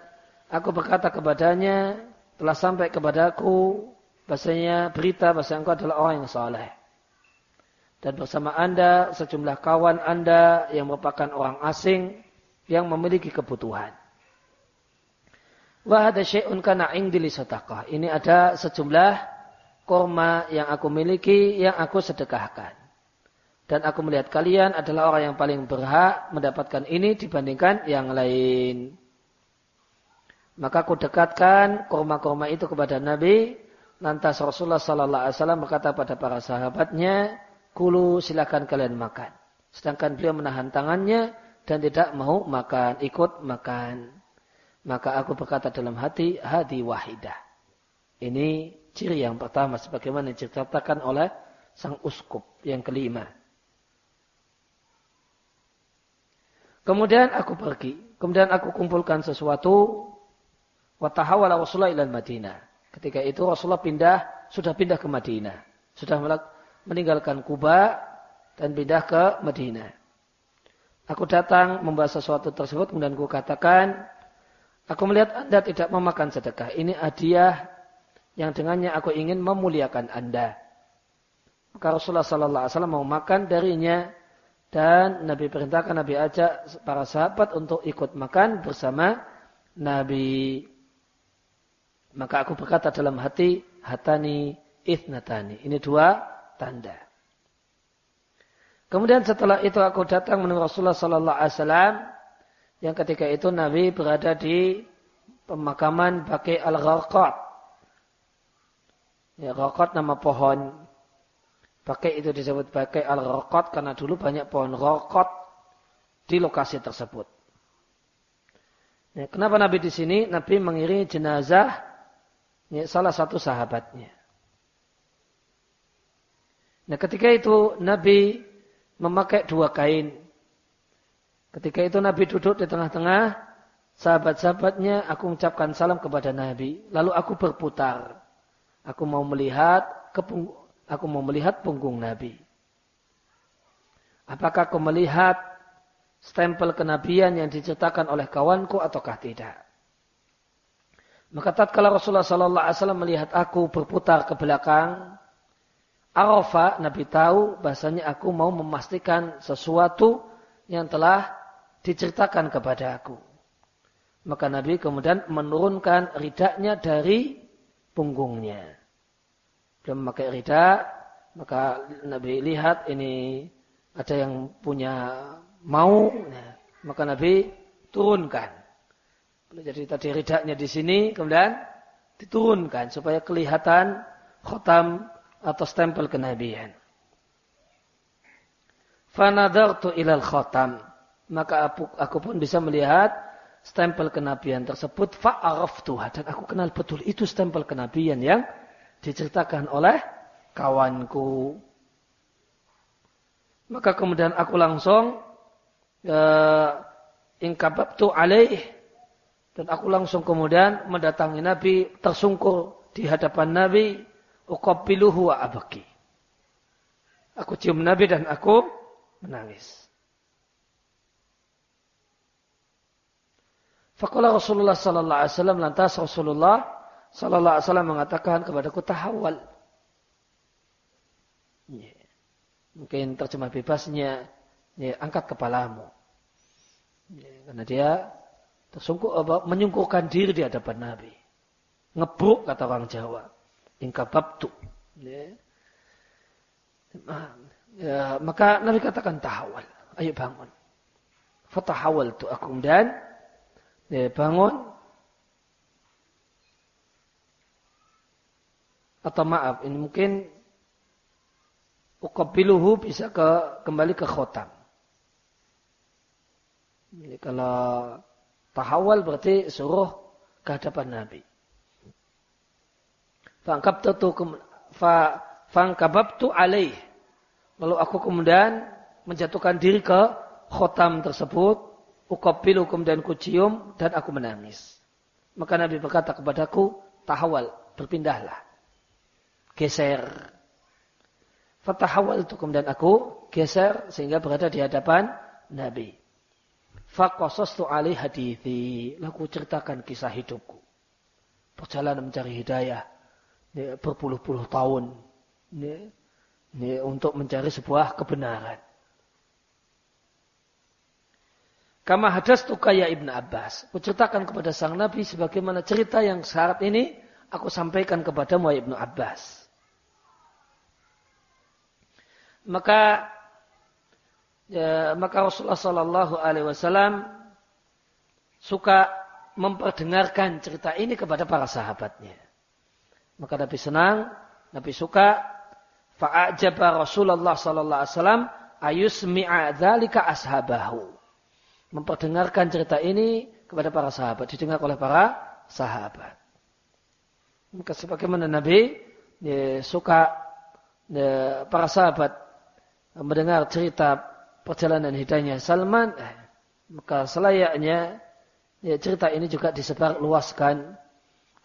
aku berkata kepadanya, telah sampai kepadaku bahasanya berita bahasa engkau adalah orang yang saleh dan bersama Anda sejumlah kawan Anda yang merupakan orang asing yang memiliki kebutuhan. Kana. Ini ada sejumlah korma yang aku miliki yang aku sedekahkan. Dan aku melihat kalian adalah orang yang paling berhak mendapatkan ini dibandingkan yang lain. Maka aku dekatkan korma-korma itu kepada Nabi. Lantas Rasulullah Wasallam berkata pada para sahabatnya, Kulu silakan kalian makan. Sedangkan beliau menahan tangannya dan tidak mau makan, ikut makan. Maka aku berkata dalam hati, hati wahidah. Ini ciri yang pertama sebagaimana diceritakan oleh sang uskup yang kelima. Kemudian aku pergi. Kemudian aku kumpulkan sesuatu. Watahawala Rasulullah ilal Madinah. Ketika itu Rasulullah pindah, sudah pindah ke Madinah. Sudah melakukan meninggalkan Kuba dan pindah ke Madinah. Aku datang membahas sesuatu tersebut kemudian aku katakan, aku melihat Anda tidak memakan sedekah. Ini hadiah yang dengannya aku ingin memuliakan Anda. Maka Rasulullah Sallallahu Alaihi Wasallam mau makan darinya dan Nabi perintahkan Nabi ajak para sahabat untuk ikut makan bersama Nabi. Maka aku berkata dalam hati, hatani ithnatani. Ini dua tanda. Kemudian setelah itu aku datang menurut Rasulullah Sallallahu Alaihi Wasallam yang ketika itu Nabi berada di pemakaman Baki al-Gharqat. Ya, Gharqat nama pohon. Baki itu disebut Baki al-Gharqat karena dulu banyak pohon Gharqat di lokasi tersebut. Ya, kenapa Nabi di sini? Nabi mengiringi jenazah ya, salah satu sahabatnya. Nah ketika itu Nabi memakai dua kain. Ketika itu Nabi duduk di tengah-tengah sahabat-sahabatnya, aku mengucapkan salam kepada Nabi. Lalu aku berputar. Aku mau melihat kepung, aku mau melihat punggung Nabi. Apakah aku melihat stempel kenabian yang diceritakan oleh kawanku ataukah tidak? Maka tatkala Rasulullah sallallahu alaihi wasallam melihat aku berputar ke belakang, Arafah Nabi tahu bahasanya aku mau memastikan sesuatu yang telah diceritakan kepada aku. Maka Nabi kemudian menurunkan ridaknya dari punggungnya. Belum memakai ridak, maka Nabi lihat ini ada yang punya mau, ya. maka Nabi turunkan. Jadi tadi ridaknya di sini, kemudian diturunkan supaya kelihatan khotam atau stempel kenabian. Fanadartu ilal khatam. Maka aku, aku pun bisa melihat stempel kenabian tersebut. Fa'araftuha. Dan aku kenal betul itu stempel kenabian yang diceritakan oleh kawanku. Maka kemudian aku langsung uh, ingkababtu alaih. Dan aku langsung kemudian mendatangi Nabi, tersungkur di hadapan Nabi uqabbiluhu wa abaki. Aku cium Nabi dan aku menangis. Fakallah Rasulullah sallallahu alaihi wasallam lantas Rasulullah sallallahu alaihi wasallam mengatakan kepadaku tahawal. Ya. Mungkin terjemah bebasnya ya, angkat kepalamu. Ya, karena dia tersungkur menyungkurkan diri di hadapan Nabi. Ngebruk kata orang Jawa ingkababtu. Ya. ya. maka Nabi katakan tahawal. Ayo bangun. Fatahawal tu aku kemudian ya, bangun. Atau maaf, ini mungkin ukabiluhu bisa ke kembali ke khotam. Jadi kalau tahawal berarti suruh ke hadapan Nabi. Fangkabtu fangkababtu alaih. Lalu aku kemudian menjatuhkan diri ke khotam tersebut, ukabilukum dan kucium, dan aku menangis. Maka Nabi berkata kepadaku, tahawal, berpindahlah. Geser. Fatahawal itu kemudian aku geser sehingga berada di hadapan Nabi. Fakosostu ali hadithi. Lalu ceritakan kisah hidupku. Perjalanan mencari hidayah. Ini berpuluh-puluh tahun. Ini, ini untuk mencari sebuah kebenaran. Kama hadas tukaya Ibn Abbas. Kuceritakan kepada sang Nabi sebagaimana cerita yang syarat ini aku sampaikan kepada Muay Ibn Abbas. Maka ya, maka Rasulullah Shallallahu Alaihi Wasallam suka memperdengarkan cerita ini kepada para sahabatnya. Maka Nabi senang, Nabi suka. Fa'ajaba Rasulullah Sallallahu Alaihi Wasallam ayusmi'a dzalika ashabahu memperdengarkan cerita ini kepada para sahabat, didengar oleh para sahabat. Maka sebagaimana Nabi ya, suka ya, para sahabat mendengar cerita perjalanan hidayahnya Salman, eh, maka selayaknya ya, cerita ini juga disebar luaskan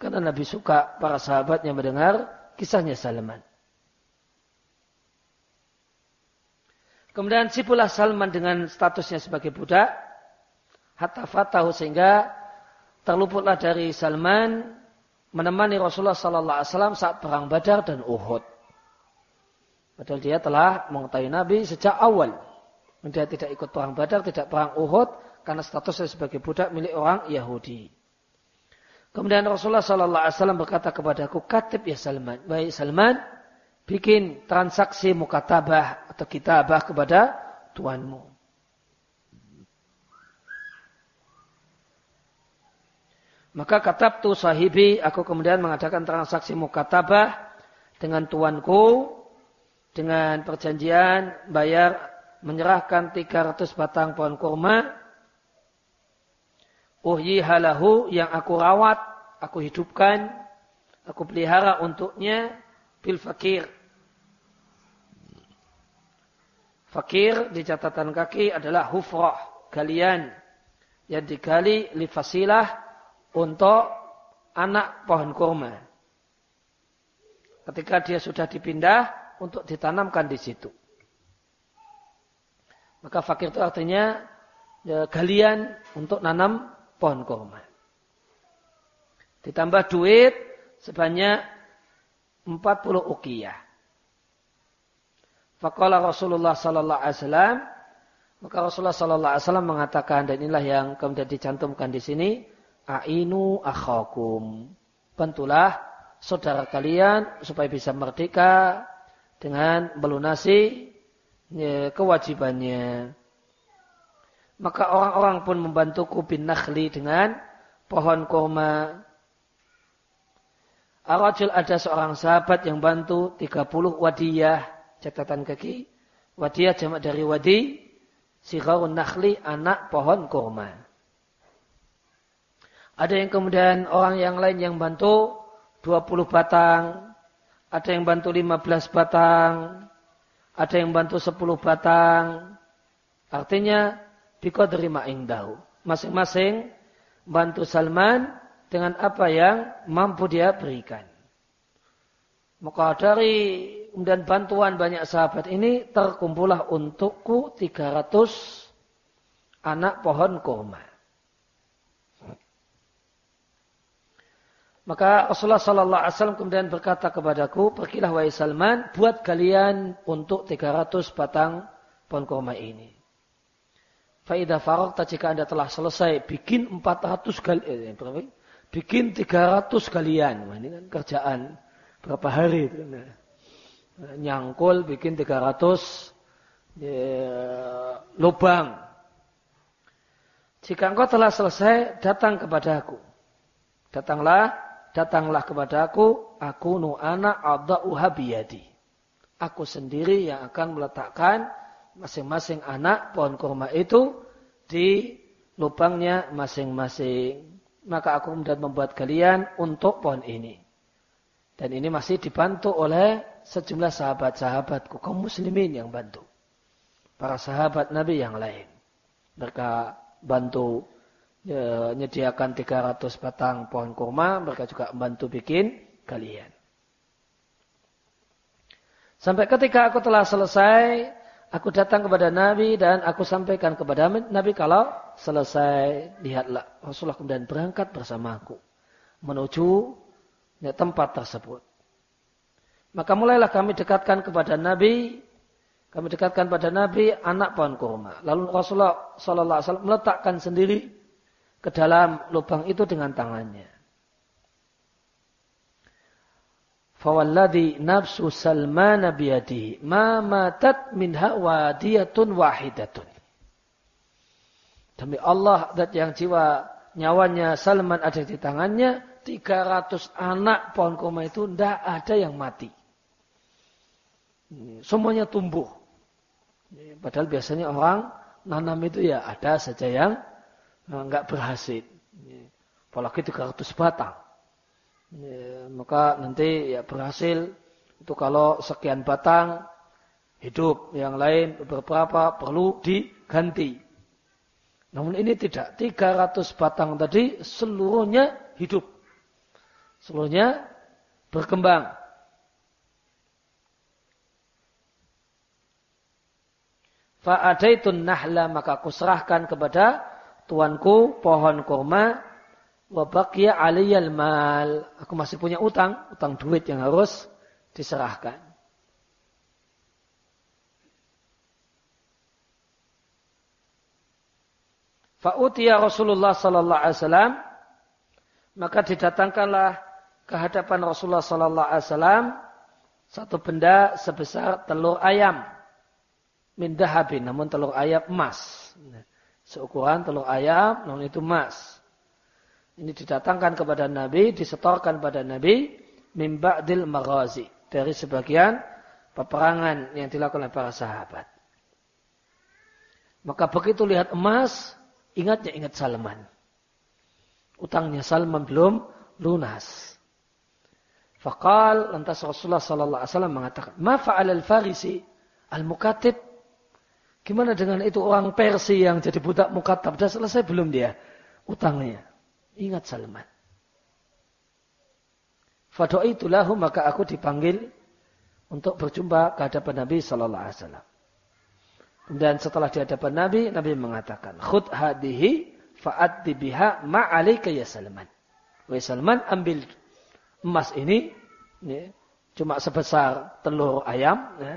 karena Nabi suka para sahabatnya mendengar kisahnya Salman. Kemudian sipulah Salman dengan statusnya sebagai budak hatta fatahu sehingga terluputlah dari Salman menemani Rasulullah sallallahu alaihi wasallam saat perang Badar dan Uhud. Padahal dia telah mengetahui Nabi sejak awal. Dia tidak ikut perang Badar, tidak perang Uhud karena statusnya sebagai budak milik orang Yahudi. Kemudian Rasulullah sallallahu alaihi wasallam berkata kepadaku, "Katib ya Salman." Baik Salman, bikin transaksi mukatabah atau kitabah kepada tuanmu. Maka katab tu sahibi, aku kemudian mengadakan transaksi mukatabah dengan tuanku, dengan perjanjian bayar menyerahkan 300 batang pohon kurma, uhyi halahu yang aku rawat, aku hidupkan, aku pelihara untuknya bil fakir. Fakir di catatan kaki adalah hufrah, galian yang digali li fasilah untuk anak pohon kurma. Ketika dia sudah dipindah untuk ditanamkan di situ. Maka fakir itu artinya ya, galian untuk nanam pohon kurma. Ditambah duit sebanyak 40 ukiyah. Fakallah Rasulullah sallallahu alaihi wasallam maka Rasulullah sallallahu alaihi wasallam mengatakan dan inilah yang kemudian dicantumkan di sini Ainu akhakum. Bantulah saudara kalian supaya bisa merdeka dengan melunasi ya, kewajibannya. Maka orang-orang pun membantuku bin nakhli dengan pohon kurma. Arajul ada seorang sahabat yang bantu 30 wadiyah. Catatan kaki. Wadiyah jamak dari wadi. Sigharun nakhli anak pohon kurma. Ada yang kemudian orang yang lain yang bantu 20 batang. Ada yang bantu 15 batang. Ada yang bantu 10 batang. Artinya, biqadri ma'indahu. Masing-masing bantu Salman dengan apa yang mampu dia berikan. Maka dari kemudian bantuan banyak sahabat ini terkumpullah untukku 300 anak pohon kurma. Maka Rasulullah Sallallahu Alaihi Wasallam kemudian berkata kepadaku, pergilah wahai Salman, buat kalian untuk 300 batang pohon kurma ini. Faidah farok, jika anda telah selesai, bikin 400 kali, eh, berapa? bikin 300 kalian. Wah, ini kan kerjaan berapa hari. Nah. Nyangkul, bikin 300 ya, lubang. Jika engkau telah selesai, datang kepadaku. Datanglah datanglah kepadaku, aku nu ana adauha biyadi. Aku sendiri yang akan meletakkan masing-masing anak pohon kurma itu di lubangnya masing-masing. Maka aku kemudian membuat kalian untuk pohon ini. Dan ini masih dibantu oleh sejumlah sahabat-sahabatku, kaum muslimin yang bantu. Para sahabat Nabi yang lain. Mereka bantu menyediakan 300 batang pohon kurma, mereka juga membantu bikin kalian. Sampai ketika aku telah selesai, aku datang kepada Nabi dan aku sampaikan kepada Nabi kalau selesai, lihatlah Rasulullah kemudian berangkat bersamaku menuju ya, tempat tersebut. Maka mulailah kami dekatkan kepada Nabi, kami dekatkan pada Nabi anak pohon kurma. Lalu Rasulullah Sallallahu Alaihi Wasallam meletakkan sendiri ke dalam lubang itu dengan tangannya. Fawalladhi nafsu Salman biyadihi ma matat minha wadiyatun wahidatun. Demi Allah dat yang jiwa nyawanya Salman ada di tangannya, 300 anak pohon kurma itu tidak ada yang mati. Semuanya tumbuh. Padahal biasanya orang nanam itu ya ada saja yang nggak berhasil. Apalagi 300 batang. Ya, maka nanti ya berhasil itu kalau sekian batang hidup, yang lain beberapa perlu diganti. Namun ini tidak. 300 batang tadi seluruhnya hidup. Seluruhnya berkembang. Fa'adaitun nahla maka aku serahkan kepada tuanku pohon kurma wabakia aliyal mal. Aku masih punya utang, utang duit yang harus diserahkan. Fa'utiya Rasulullah sallallahu alaihi wasallam maka didatangkanlah ke hadapan Rasulullah sallallahu alaihi wasallam satu benda sebesar telur ayam min dahabin namun telur ayam emas seukuran telur ayam, namun itu emas. Ini didatangkan kepada Nabi, disetorkan pada Nabi, mimba'dil maghazi. Dari sebagian peperangan yang dilakukan oleh para sahabat. Maka begitu lihat emas, ingatnya ingat Salman. Utangnya Salman belum lunas. Fakal lantas Rasulullah sallallahu alaihi wasallam mengatakan, "Ma fa'al al-Farisi al-mukatib Gimana dengan itu orang Persia yang jadi budak mukatab? Sudah selesai belum dia utangnya? Ingat Salman. Fado itulah maka aku dipanggil untuk berjumpa ke hadapan Nabi Sallallahu Alaihi Wasallam. Dan setelah di hadapan Nabi, Nabi mengatakan, Khud hadihi faat dibiha ma'alika ya Salman. Wahai Salman, ambil emas ini, ya, cuma sebesar telur ayam, ya,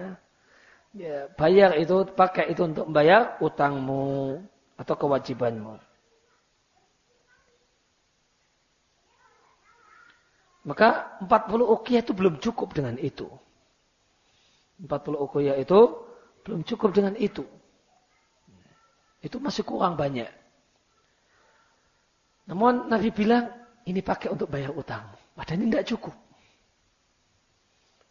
ya, bayar itu, pakai itu untuk membayar utangmu atau kewajibanmu. Maka 40 ukiyah itu belum cukup dengan itu. 40 ukiyah itu belum cukup dengan itu. Itu masih kurang banyak. Namun Nabi bilang, ini pakai untuk bayar utang. Padahal ini tidak cukup.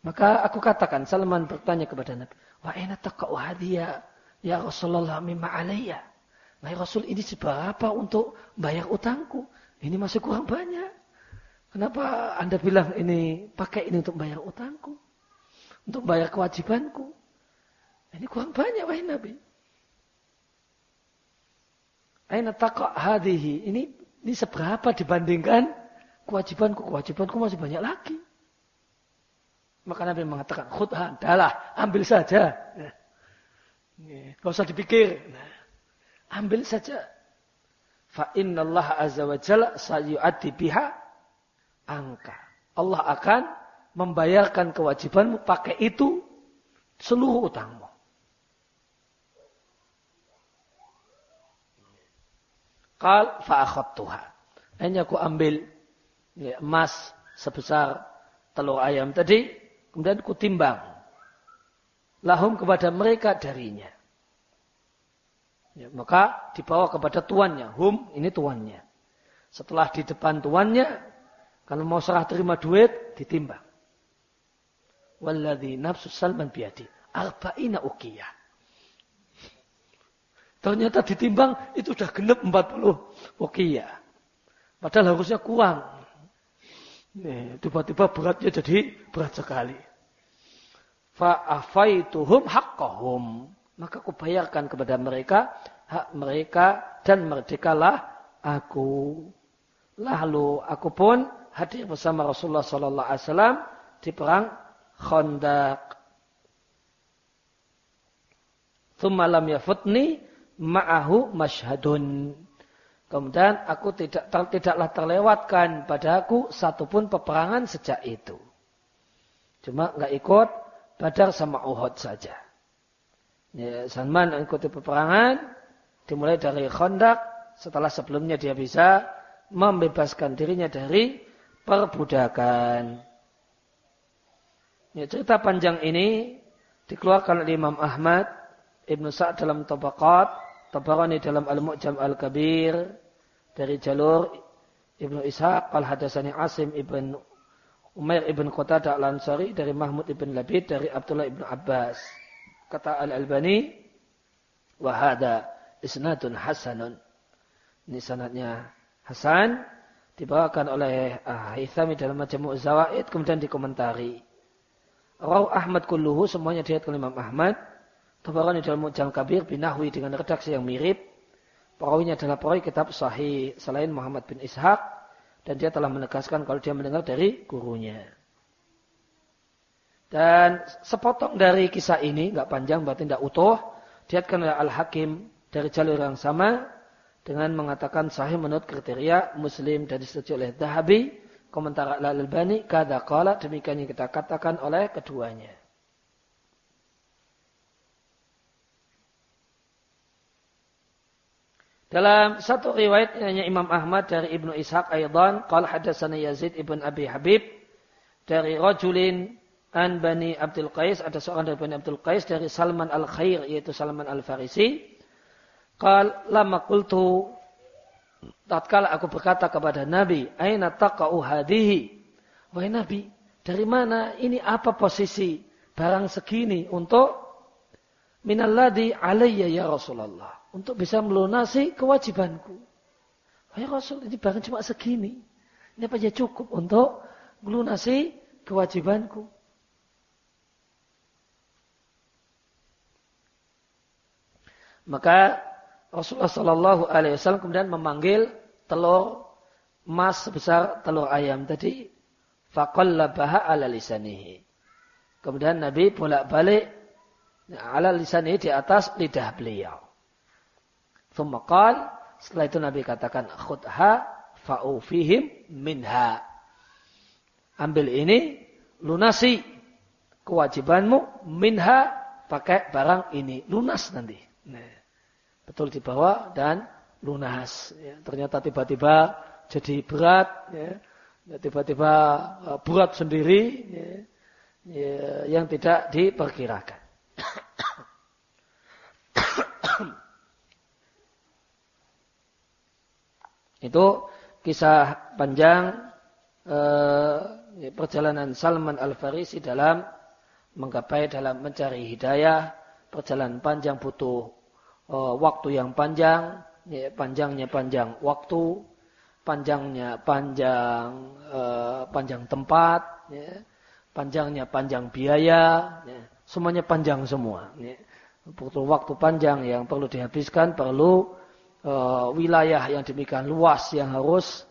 Maka aku katakan, Salman bertanya kepada Nabi, Wa aina taqa'u hadiya ya Rasulullah mimma alayya. Nah Rasul ini seberapa untuk bayar utangku? Ini masih kurang banyak. Kenapa anda bilang ini pakai ini untuk bayar utangku? Untuk bayar kewajibanku? Ini kurang banyak wahai Nabi. Aina taqa hadihi. Ini ini seberapa dibandingkan kewajibanku? Kewajibanku masih banyak lagi. Maka Nabi mengatakan, khutha, adalah, ambil saja. Nah, Gak usah dipikir. Nah, ambil saja. Fa inna Allah azza wa jalla sayu'addi biha angka. Allah akan membayarkan kewajibanmu pakai itu seluruh utangmu. Qal fa'akhadtuha. Hanya aku ambil ya, emas sebesar telur ayam tadi Kemudian kutimbang. Lahum kepada mereka darinya. Ya, maka dibawa kepada tuannya. Hum ini tuannya. Setelah di depan tuannya, kalau mau serah terima duit, ditimbang. Walladhi nafsu salman biadi. Arba'ina ukiyah. Ternyata ditimbang itu sudah genep 40 ukiyah. Padahal harusnya kurang. Tiba-tiba beratnya jadi berat sekali. Fa'afaituhum haqqahum. Maka aku bayarkan kepada mereka hak mereka dan merdekalah aku. Lalu aku pun hadir bersama Rasulullah sallallahu alaihi wasallam di perang Khandaq. Thumma lam yafutni ma'ahu mashhadun. Kemudian aku tidak tidaklah terlewatkan padaku satupun peperangan sejak itu. Cuma nggak ikut Badar sama Uhud saja. Ya, Salman ikuti peperangan dimulai dari Khandaq setelah sebelumnya dia bisa membebaskan dirinya dari perbudakan. Ya, cerita panjang ini dikeluarkan oleh Imam Ahmad, Ibnu Sa'ad dalam Tabaqat, Tabarani dalam Al-Mu'jam Al-Kabir, dari jalur Ibnu Ishaq al-Hadasani Asim ibn Umair ibn Qatadah al-Ansari dari Mahmud ibn Labid dari Abdullah ibn Abbas. Kata Al-Albani, wahada isnadun hasanun. Ini sanatnya Hasan dibawakan oleh uh, Haythami dalam Majmu' Zawaid kemudian dikomentari. Raw Ahmad kulluhu semuanya dilihat oleh Imam Ahmad. Tabarani dalam Mu'jam Kabir binahwi dengan redaksi yang mirip Perawinya adalah perawi kitab sahih selain Muhammad bin Ishaq dan dia telah menegaskan kalau dia mendengar dari gurunya. Dan sepotong dari kisah ini, nggak panjang berarti tidak utuh, diatkan oleh Al-Hakim dari jalur yang sama dengan mengatakan sahih menurut kriteria Muslim dan disetujui oleh Dahabi, komentar Al-Albani, kada kala demikian yang kita katakan oleh keduanya. Dalam satu riwayat hanya Imam Ahmad dari Ibnu Ishaq aydan qala hadatsana Yazid ibn Abi Habib dari rajulin an Bani Abdul Qais ada seorang dari Bani Abdul Qais dari Salman Al-Khair yaitu Salman Al-Farisi qal lama qultu tatkala aku berkata kepada Nabi aina taqau hadihi wahai Nabi dari mana ini apa posisi barang segini untuk minalladhi alayya ya Rasulullah untuk bisa melunasi kewajibanku. Ya Rasul, ini bahkan cuma segini. Ini apa aja cukup untuk melunasi kewajibanku. Maka Rasulullah Shallallahu Alaihi Wasallam kemudian memanggil telur emas sebesar telur ayam tadi. Faqallabaha ala lisanihi. Kemudian Nabi bolak-balik ala lisanihi di atas lidah beliau. Thumma setelah itu Nabi katakan khudha fa'ufihim minha. Ambil ini, lunasi kewajibanmu minha pakai barang ini. Lunas nanti. Nah, betul dibawa dan lunas. Ya, ternyata tiba-tiba jadi berat. Ya, tiba-tiba uh, berat sendiri ya, ya, yang tidak diperkirakan. Itu kisah panjang eh, perjalanan Salman Al-Farisi dalam menggapai dalam mencari hidayah. Perjalanan panjang butuh eh, waktu yang panjang, ya, panjangnya panjang waktu, panjangnya panjang eh, panjang tempat, ya, panjangnya panjang biaya, ya, semuanya panjang semua. Ya. Butuh waktu panjang yang perlu dihabiskan, perlu uh, wilayah yang demikian luas yang harus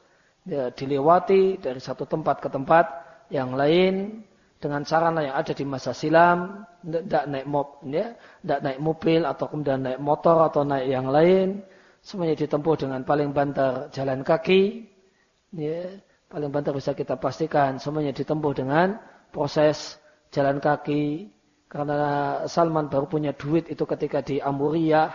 ya, dilewati dari satu tempat ke tempat yang lain dengan sarana yang ada di masa silam, tidak naik mob, ya, tidak naik mobil atau kemudian naik motor atau naik yang lain, semuanya ditempuh dengan paling banter jalan kaki, ya, paling banter bisa kita pastikan semuanya ditempuh dengan proses jalan kaki, karena Salman baru punya duit itu ketika di Amuriyah,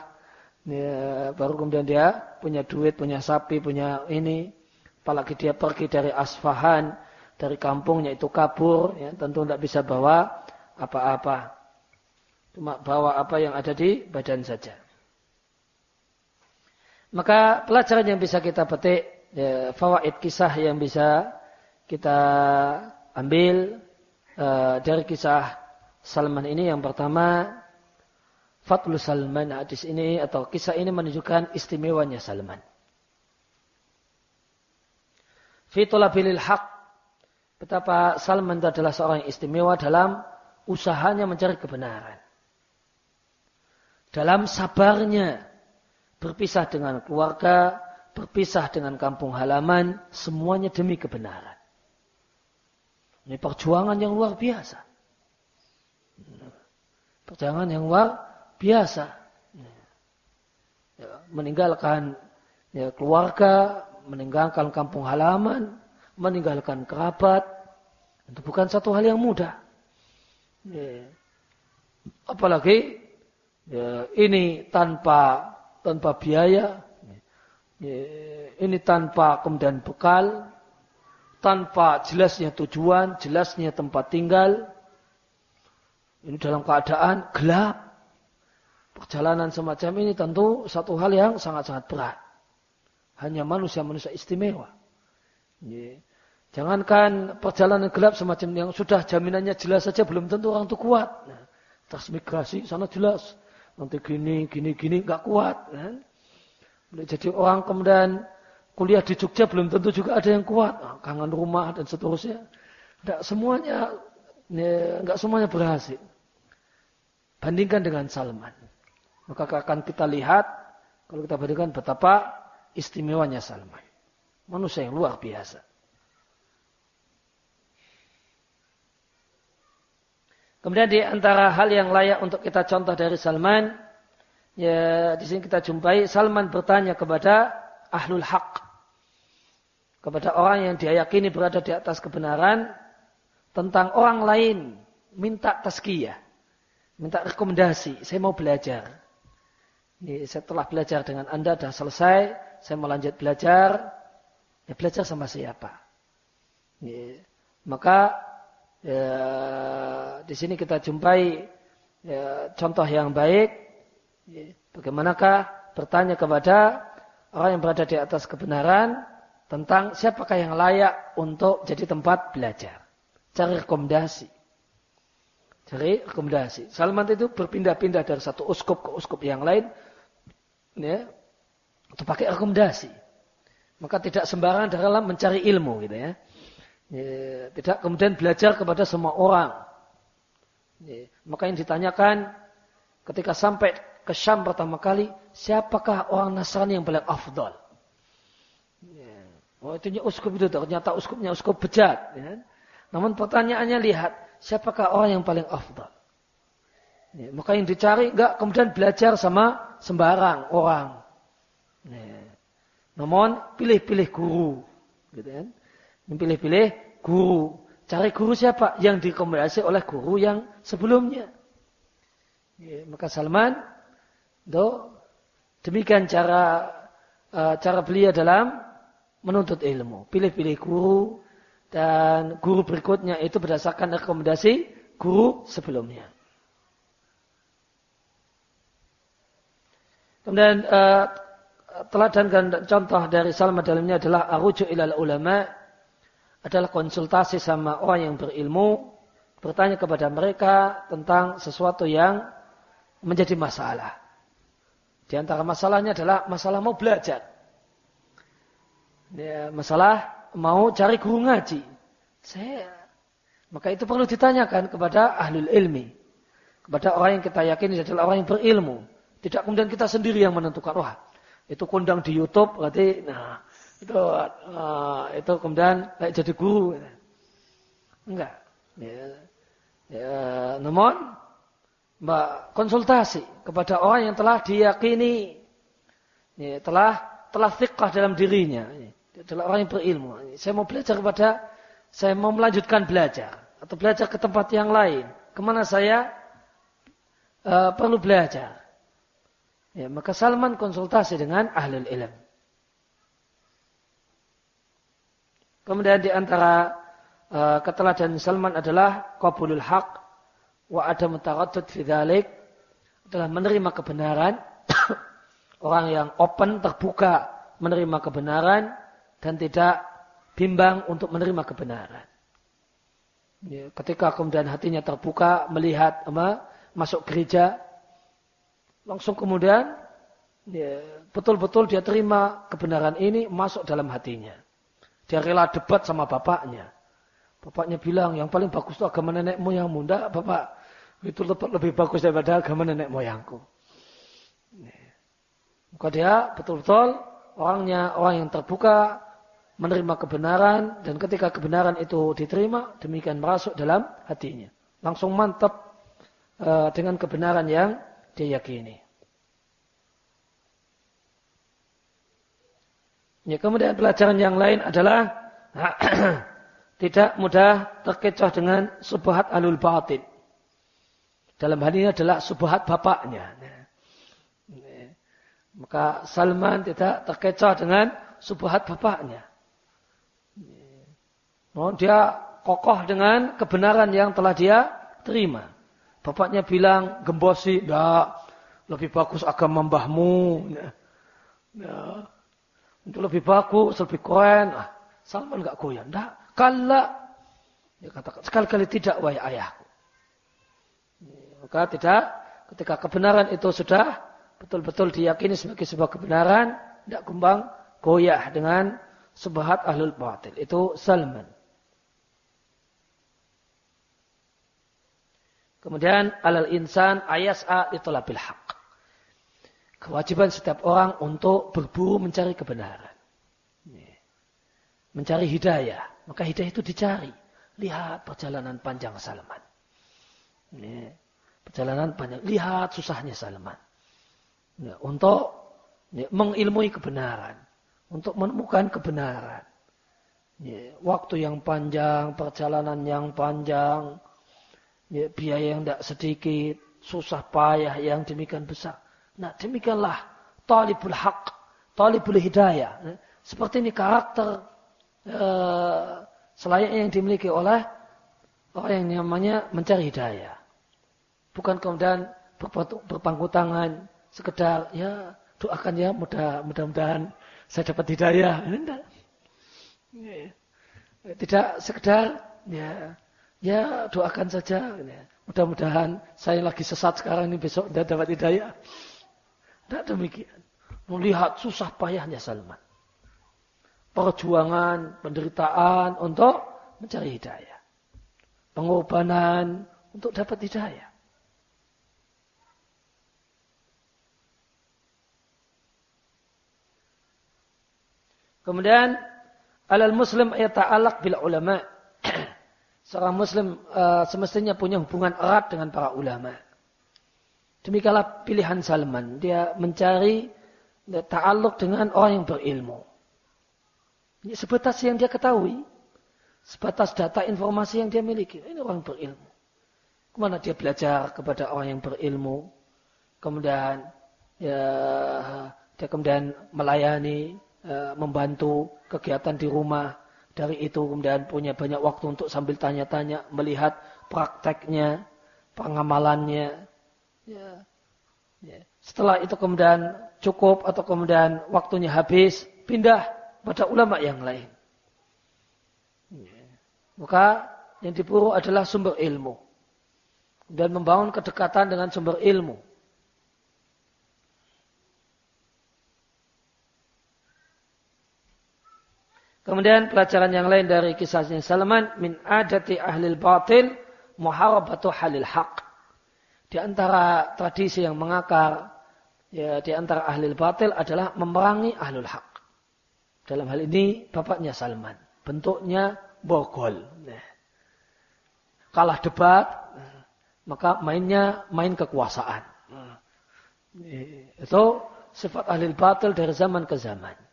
ya, baru kemudian dia punya duit, punya sapi, punya ini. Apalagi dia pergi dari Asfahan, dari kampungnya itu kabur, ya, tentu tidak bisa bawa apa-apa. Cuma bawa apa yang ada di badan saja. Maka pelajaran yang bisa kita petik, ya, fawaid kisah yang bisa kita ambil uh, dari kisah Salman ini yang pertama Fatlu Salman hadis ini atau kisah ini menunjukkan istimewanya Salman. Fitulabilil haq. Betapa Salman itu adalah seorang yang istimewa dalam usahanya mencari kebenaran. Dalam sabarnya berpisah dengan keluarga, berpisah dengan kampung halaman, semuanya demi kebenaran. Ini perjuangan yang luar biasa. Perjuangan yang luar biasa. Ya, meninggalkan ya, keluarga, meninggalkan kampung halaman, meninggalkan kerabat, itu bukan satu hal yang mudah. Ya. Apalagi ya, ini tanpa tanpa biaya, ini tanpa kemudian bekal, tanpa jelasnya tujuan, jelasnya tempat tinggal. Ini dalam keadaan gelap. Perjalanan semacam ini tentu satu hal yang sangat-sangat berat. Hanya manusia-manusia istimewa. Jangankan perjalanan gelap semacam yang sudah jaminannya jelas saja belum tentu orang itu kuat. Nah, transmigrasi sana jelas. Nanti gini, gini, gini nggak kuat. Kan? Jadi orang kemudian kuliah di Jogja belum tentu juga ada yang kuat. Nah, kangen rumah dan seterusnya. Tidak semuanya, nggak semuanya berhasil. Bandingkan dengan Salman. Maka akan kita lihat, kalau kita bandingkan betapa istimewanya Salman. Manusia yang luar biasa. Kemudian di antara hal yang layak untuk kita contoh dari Salman, Ya, di sini kita jumpai Salman bertanya kepada ahlul haq. Kepada orang yang dia yakini berada di atas kebenaran tentang orang lain minta tazkiyah. Minta rekomendasi, saya mau belajar. Ini setelah belajar dengan Anda sudah selesai, saya mau lanjut belajar. Ya belajar sama siapa? Ini, maka ya, di sini kita jumpai ya, contoh yang baik Bagaimanakah bertanya kepada orang yang berada di atas kebenaran tentang siapakah yang layak untuk jadi tempat belajar. Cari rekomendasi. Cari rekomendasi. Salman itu berpindah-pindah dari satu uskup ke uskup yang lain. Ya, untuk pakai rekomendasi. Maka tidak sembarangan dalam mencari ilmu gitu ya. Ya tidak kemudian belajar kepada semua orang. Ya, maka yang ditanyakan ketika sampai ke Syam pertama kali, siapakah orang Nasrani yang paling afdal? Ya. Oh itu uskup itu, ternyata uskupnya uskup bejat. Ya. Namun pertanyaannya lihat, siapakah orang yang paling afdal? Ya, maka yang dicari enggak kemudian belajar sama sembarang orang. Ya. Namun pilih-pilih guru, gitu kan? Pilih-pilih guru. Cari guru siapa? Yang direkomendasi oleh guru yang sebelumnya. Ya, maka Salman Do, demikian cara uh, cara beliau dalam menuntut ilmu. Pilih-pilih guru dan guru berikutnya itu berdasarkan rekomendasi guru sebelumnya. Kemudian uh, teladan dan contoh dari Salman dalamnya adalah arujuk ilal ulama adalah konsultasi sama orang yang berilmu bertanya kepada mereka tentang sesuatu yang menjadi masalah. Di antara masalahnya adalah masalah mau belajar. Ya, masalah mau cari guru ngaji. Saya maka itu perlu ditanyakan kepada ahlul ilmi. Kepada orang yang kita yakini adalah orang yang berilmu. Tidak kemudian kita sendiri yang menentukan. Wah, itu kondang di Youtube berarti nah itu uh, itu kemudian kayak jadi guru. Enggak. Ya, ya, namun mbak konsultasi kepada orang yang telah diyakini ya, telah telah fiqah dalam dirinya. Ya, adalah orang yang berilmu. Saya mau belajar kepada saya mau melanjutkan belajar atau belajar ke tempat yang lain. Ke mana saya uh, perlu belajar. Ya, maka Salman konsultasi dengan ahli ilm kemudian di antara uh, keteladan Salman adalah qabulul haq wa ada mutaraddud fi adalah menerima kebenaran orang yang open terbuka menerima kebenaran dan tidak bimbang untuk menerima kebenaran. Ya, ketika kemudian hatinya terbuka melihat apa, masuk gereja langsung kemudian ya, betul-betul dia terima kebenaran ini masuk dalam hatinya. Dia rela debat sama bapaknya. Bapaknya bilang yang paling bagus itu agama nenek moyangmu. Enggak, bapak itu lebih bagus daripada agama nenek moyangku. Maka dia betul-betul orangnya orang yang terbuka, menerima kebenaran, dan ketika kebenaran itu diterima, demikian masuk dalam hatinya. Langsung mantap uh, dengan kebenaran yang dia yakini. Ya, kemudian pelajaran yang lain adalah tidak mudah terkecoh dengan subhat alul batin. Dalam hal ini adalah subhat bapaknya. Maka Salman tidak terkecoh dengan subhat bapaknya. Oh, dia kokoh dengan kebenaran yang telah dia terima. Bapaknya bilang, gembosi, enggak, lebih bagus agama mbahmu. Ya. Itu lebih bagus, lebih keren. Ah, Salman enggak goyah. Enggak, kala. Dia katakan, sekali-kali tidak, wahai ayahku. Maka tidak, ketika kebenaran itu sudah betul-betul diyakini sebagai sebuah kebenaran, tidak kembang goyah dengan sebahat ahlul batil. Itu Salman. Kemudian alal insan ayas'a itolabil haq. Kewajiban setiap orang untuk berburu mencari kebenaran. Mencari hidayah. Maka hidayah itu dicari. Lihat perjalanan panjang Salman. Perjalanan panjang. Lihat susahnya Salman. Untuk mengilmui kebenaran. Untuk menemukan kebenaran. Waktu yang panjang, perjalanan yang panjang, ya, biaya yang tidak sedikit, susah payah yang demikian besar. Nah demikianlah talibul haq, talibul hidayah. Ya, seperti ini karakter uh, selayaknya yang dimiliki oleh orang yang namanya mencari hidayah. Bukan kemudian berpangku tangan, sekedar ya doakan ya mudah mudah-mudahan saya dapat hidayah. Tidak. Ya, tidak sekedar ya Ya doakan saja. Mudah-mudahan saya lagi sesat sekarang ini besok tidak dapat hidayah. Tidak demikian. Melihat susah payahnya Salman. Perjuangan, penderitaan untuk mencari hidayah. Pengorbanan untuk dapat hidayah. Kemudian alal muslim yata'alaq bil ulama' seorang muslim uh, semestinya punya hubungan erat dengan para ulama. Demikianlah pilihan Salman. Dia mencari ta'aluk dengan orang yang berilmu. Ini sebatas yang dia ketahui. Sebatas data informasi yang dia miliki. Ini orang berilmu. Ke mana dia belajar kepada orang yang berilmu. Kemudian ya, dia kemudian melayani, uh, membantu kegiatan di rumah dari itu kemudian punya banyak waktu untuk sambil tanya-tanya, melihat prakteknya, pengamalannya. Ya. Ya. Setelah itu kemudian cukup atau kemudian waktunya habis, pindah pada ulama yang lain. Ya. Maka yang diburu adalah sumber ilmu. Dan membangun kedekatan dengan sumber ilmu. Kemudian pelajaran yang lain dari kisahnya Salman min adati ahlil batil muharabatu halil haq. Di antara tradisi yang mengakar ya di antara ahlil batil adalah memerangi ahlul haq. Dalam hal ini bapaknya Salman. Bentuknya bogol. Nah. Kalah debat, maka mainnya main kekuasaan. Nah. Itu sifat ahlil batil dari zaman ke zaman.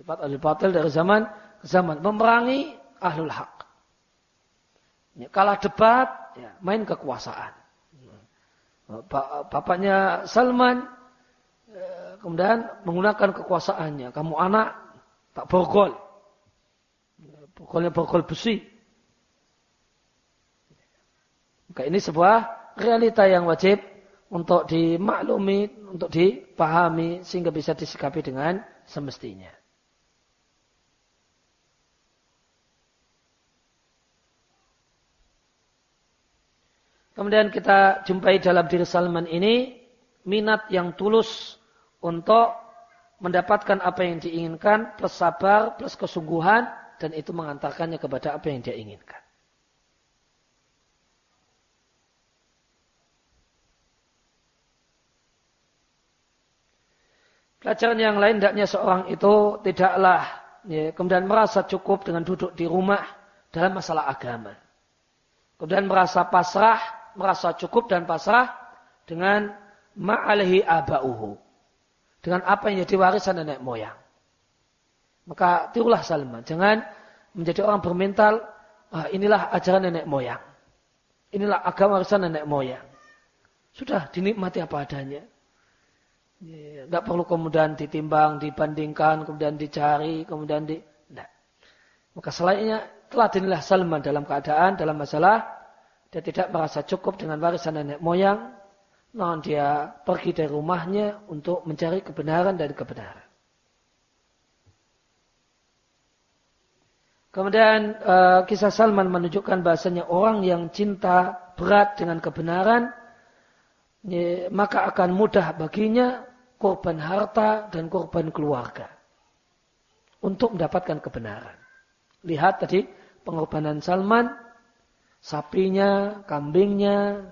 Sifat ahli batil dari zaman ke zaman. Memerangi ahlul haq. Ya, kalah debat, ya, main kekuasaan. Bapaknya Salman ya, kemudian menggunakan kekuasaannya. Kamu anak tak borgol. Borgolnya borgol besi. Maka ini sebuah realita yang wajib untuk dimaklumi, untuk dipahami sehingga bisa disikapi dengan semestinya. Kemudian kita jumpai dalam diri Salman ini minat yang tulus untuk mendapatkan apa yang diinginkan plus sabar plus kesungguhan dan itu mengantarkannya kepada apa yang dia inginkan. Pelajaran yang lain tidaknya seorang itu tidaklah ya, kemudian merasa cukup dengan duduk di rumah dalam masalah agama. Kemudian merasa pasrah, merasa cukup dan pasrah dengan ma'alihi aba'uhu. Dengan apa yang jadi warisan nenek moyang. Maka tirulah Salman. Jangan menjadi orang bermental, ah, inilah ajaran nenek moyang. Inilah agama warisan nenek moyang. Sudah dinikmati apa adanya. Tidak ya, perlu kemudian ditimbang, dibandingkan, kemudian dicari, kemudian di... Tidak. Maka selainnya telah dinilah Salman dalam keadaan, dalam masalah, dia tidak merasa cukup dengan warisan nenek moyang, namun dia pergi dari rumahnya untuk mencari kebenaran dan kebenaran. Kemudian uh, kisah Salman menunjukkan bahasanya orang yang cinta berat dengan kebenaran, maka akan mudah baginya korban harta dan korban keluarga untuk mendapatkan kebenaran. Lihat tadi pengorbanan Salman, sapinya, kambingnya,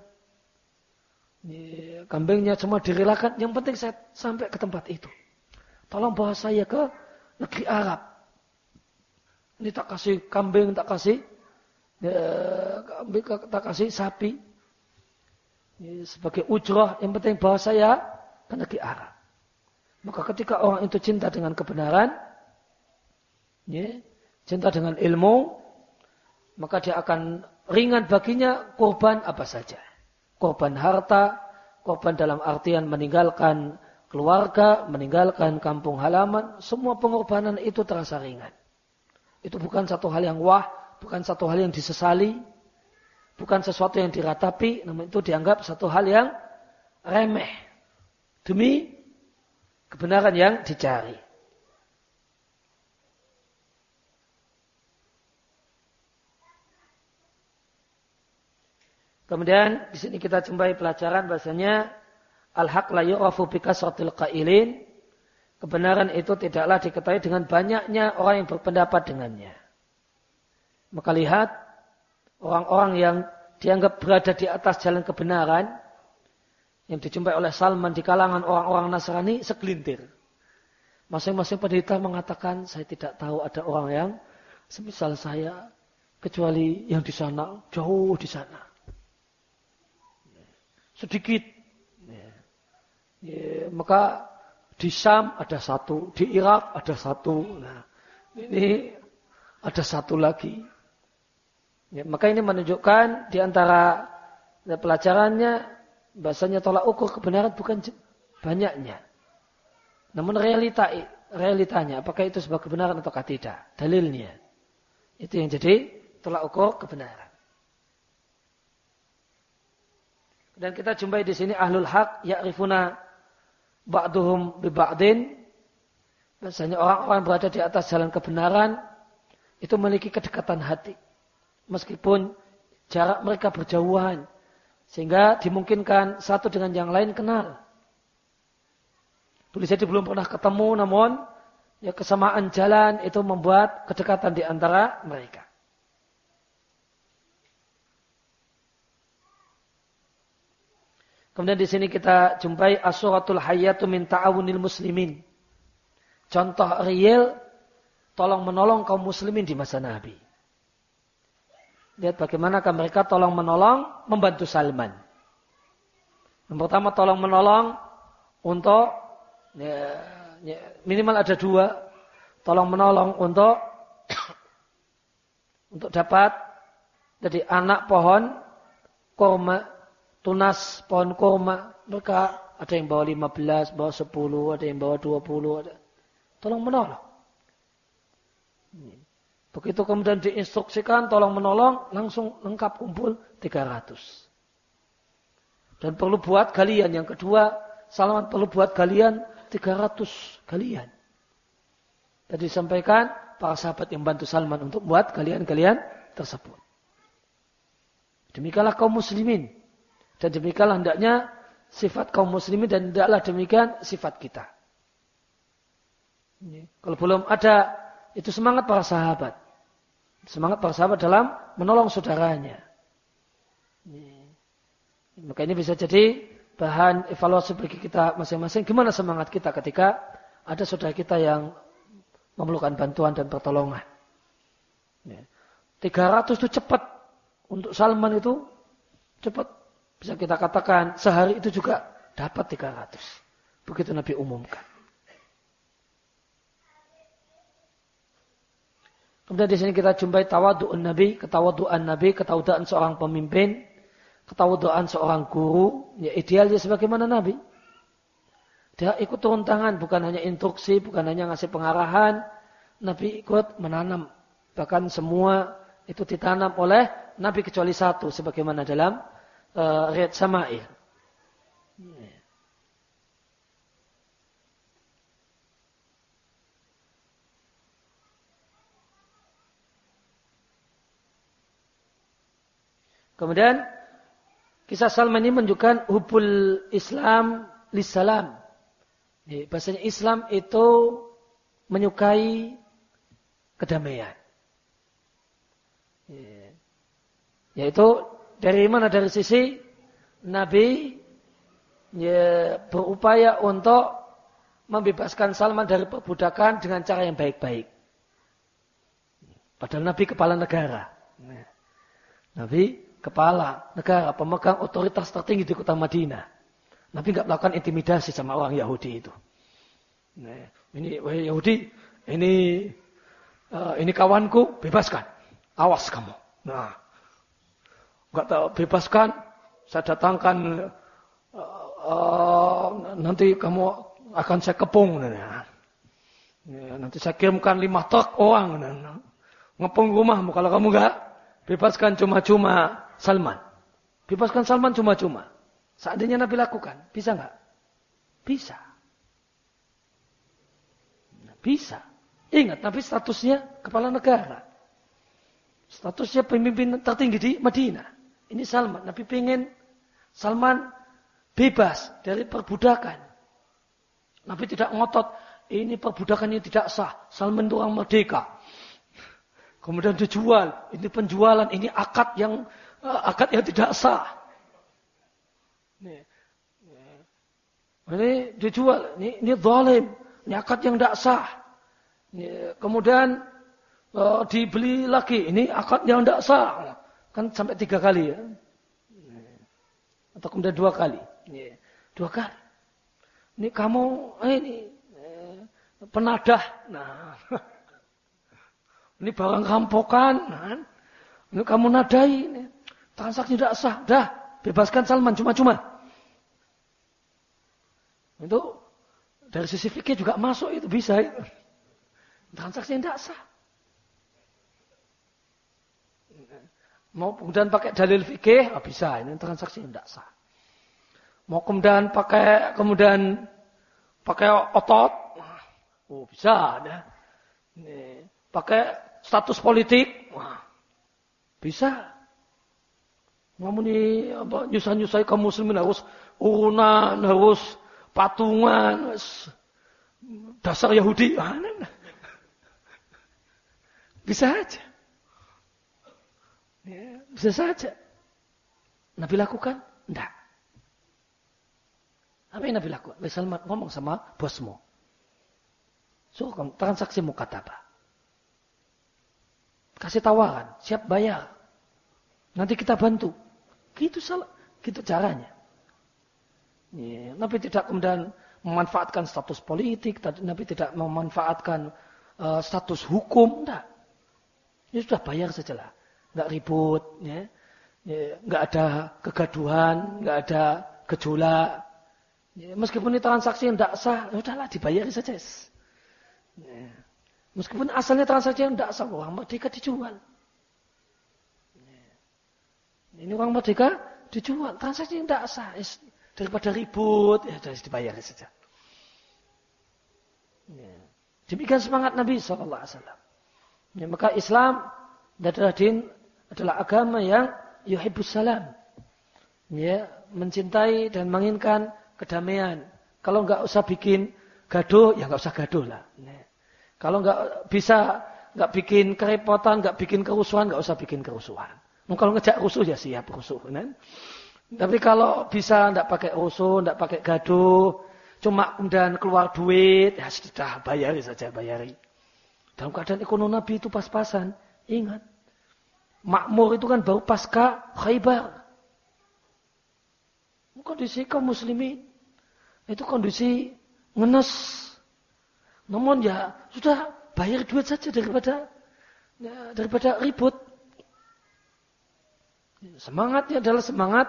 kambingnya semua direlakan. Yang penting saya sampai ke tempat itu. Tolong bawa saya ke negeri Arab. Ini tak kasih kambing, tak kasih ya, kambing, tak kasih sapi. sebagai ujrah, yang penting bawa saya ke negeri Arab. Maka ketika orang itu cinta dengan kebenaran, ya, cinta dengan ilmu, maka dia akan ringan baginya korban apa saja. Korban harta, korban dalam artian meninggalkan keluarga, meninggalkan kampung halaman, semua pengorbanan itu terasa ringan. Itu bukan satu hal yang wah, bukan satu hal yang disesali, bukan sesuatu yang diratapi, namun itu dianggap satu hal yang remeh. Demi kebenaran yang dicari. Kemudian di sini kita jumpai pelajaran bahasanya al-haq la yu'rafu bi kasratil qailin. Kebenaran itu tidaklah diketahui dengan banyaknya orang yang berpendapat dengannya. Maka lihat orang-orang yang dianggap berada di atas jalan kebenaran yang dijumpai oleh Salman di kalangan orang-orang Nasrani segelintir. Masing-masing pendeta mengatakan, saya tidak tahu ada orang yang semisal saya, kecuali yang di sana, jauh di sana. Sedikit. Ya. Ya, maka di Sam ada satu, di Irak ada satu. Nah, ini ada satu lagi. Ya, maka ini menunjukkan di antara pelajarannya bahasanya tolak ukur kebenaran bukan banyaknya. Namun realita realitanya apakah itu sebuah kebenaran atau tidak? Dalilnya. Itu yang jadi tolak ukur kebenaran. Dan kita jumpai di sini ahlul haq ya'rifuna ba'duhum bi ba'din. Bahasanya orang-orang berada di atas jalan kebenaran itu memiliki kedekatan hati. Meskipun jarak mereka berjauhan, sehingga dimungkinkan satu dengan yang lain kenal. Boleh jadi belum pernah ketemu namun ya kesamaan jalan itu membuat kedekatan di antara mereka. Kemudian di sini kita jumpai asuratul hayatu min ta'awunil muslimin. Contoh real tolong menolong kaum muslimin di masa Nabi. Lihat bagaimana mereka tolong menolong membantu Salman. Yang pertama tolong menolong untuk ya, ya, minimal ada dua. Tolong menolong untuk untuk dapat jadi anak pohon korma, tunas pohon korma. Mereka ada yang bawa 15, bawa 10, ada yang bawa 20. Ada. Tolong menolong. Begitu kemudian diinstruksikan tolong menolong, langsung lengkap kumpul 300. Dan perlu buat galian. Yang kedua, Salman perlu buat galian 300 galian. Tadi disampaikan para sahabat yang bantu Salman untuk buat galian-galian tersebut. Demikianlah kaum muslimin. Dan demikianlah hendaknya sifat kaum muslimin dan hendaklah demikian sifat kita. Kalau belum ada itu semangat para sahabat. Semangat para sahabat dalam menolong saudaranya. Maka ini bisa jadi bahan evaluasi bagi kita masing-masing. Gimana semangat kita ketika ada saudara kita yang memerlukan bantuan dan pertolongan. 300 itu cepat. Untuk Salman itu cepat. Bisa kita katakan sehari itu juga dapat 300. Begitu Nabi umumkan. Kemudian di sini kita jumpai tawadu'un Nabi, ketawadu'an Nabi, ketawadu'an seorang pemimpin, ketawadu'an seorang guru, ya idealnya sebagaimana Nabi. Dia ikut turun tangan, bukan hanya instruksi, bukan hanya ngasih pengarahan. Nabi ikut menanam. Bahkan semua itu ditanam oleh Nabi kecuali satu, sebagaimana dalam uh, Riyad Sama'il. Kemudian kisah Salman ini menunjukkan hubul Islam lisalam. Bahasanya Islam itu menyukai kedamaian. Yaitu dari mana? Dari sisi Nabi ya, berupaya untuk membebaskan Salman dari perbudakan dengan cara yang baik-baik. Padahal Nabi kepala negara. Nabi kepala negara, pemegang otoritas tertinggi di kota Madinah. Nabi nggak melakukan intimidasi sama orang Yahudi itu. Ini Yahudi, ini uh, ini kawanku, bebaskan. Awas kamu. Nah, nggak tahu bebaskan, saya datangkan uh, nanti kamu akan saya kepung. Nah, nanti saya kirimkan lima truk orang. Nah, ngepung rumahmu kalau kamu nggak bebaskan cuma-cuma Salman. Bebaskan Salman cuma-cuma. Seandainya Nabi lakukan, bisa nggak? Bisa. Bisa. Ingat, Nabi statusnya kepala negara. Statusnya pemimpin tertinggi di Madinah. Ini Salman. Nabi ingin Salman bebas dari perbudakan. Nabi tidak ngotot. Ini perbudakan yang tidak sah. Salman itu orang merdeka. Kemudian dijual. Ini penjualan. Ini akad yang Ah, akad yang tidak sah. Ini dijual, ini, ini zalim, ini akad yang tidak sah. Kemudian uh, dibeli lagi, ini akad yang tidak sah. Kan sampai tiga kali ya. Atau kemudian dua kali. Dua kali. Ini kamu, eh, ini eh, penadah. Nah, ini barang rampokan. Nah, ini kamu nadai. Ini. Transaksi tidak sah. Dah, bebaskan Salman cuma-cuma. Itu dari sisi fikih juga masuk itu bisa itu. Transaksi yang tidak sah. Mau kemudian pakai dalil fikih, oh bisa. Ini transaksi tidak sah. Mau kemudian pakai kemudian pakai otot, oh bisa. Ya. Ini, pakai status politik, wah, bisa. Namun ini apa nyusah-nyusah kaum muslimin harus urunan, harus patungan, dasar Yahudi. Ah, bisa saja. Bisa saja. Nabi lakukan? Tidak. Apa yang Nabi lakukan? Nabi Salman ngomong sama bosmu. Suruh kamu transaksi apa? Kasih tawaran, siap bayar. Nanti kita bantu. Gitu salah, gitu caranya. Ya, Nabi tidak kemudian memanfaatkan status politik, Nabi tidak memanfaatkan uh, status hukum, enggak. Ini sudah bayar saja lah, enggak ribut, ya. ya enggak ada kegaduhan, enggak ada gejolak. Ya, meskipun ini transaksi yang tidak sah, ya udahlah dibayar saja. Ya. Meskipun asalnya transaksi yang tidak sah, uang merdeka dijual. Ini uang merdeka dijual. Transaksi yang tidak sah. Daripada ribut, ya sudah dibayar saja. Ya. Demikian semangat Nabi SAW. Ya, maka Islam adalah din adalah agama yang yuhibbus salam. Ya, mencintai dan menginginkan kedamaian. Kalau nggak usah bikin gaduh, ya nggak usah gaduh lah. Ya. Kalau nggak bisa nggak bikin kerepotan, nggak bikin kerusuhan, nggak usah bikin kerusuhan. Kalau ngejak rusuh ya siap rusuh. Kan? Tapi kalau bisa tidak pakai rusuh, tidak pakai gaduh, cuma kemudian keluar duit, ya sudah bayari saja bayari. Dalam keadaan ekonomi Nabi itu pas-pasan. Ingat. Makmur itu kan baru pasca khaybar. Kondisi kaum muslimin. Itu kondisi ngenes. Namun ya sudah bayar duit saja daripada ya, daripada ribut. Semangatnya adalah semangat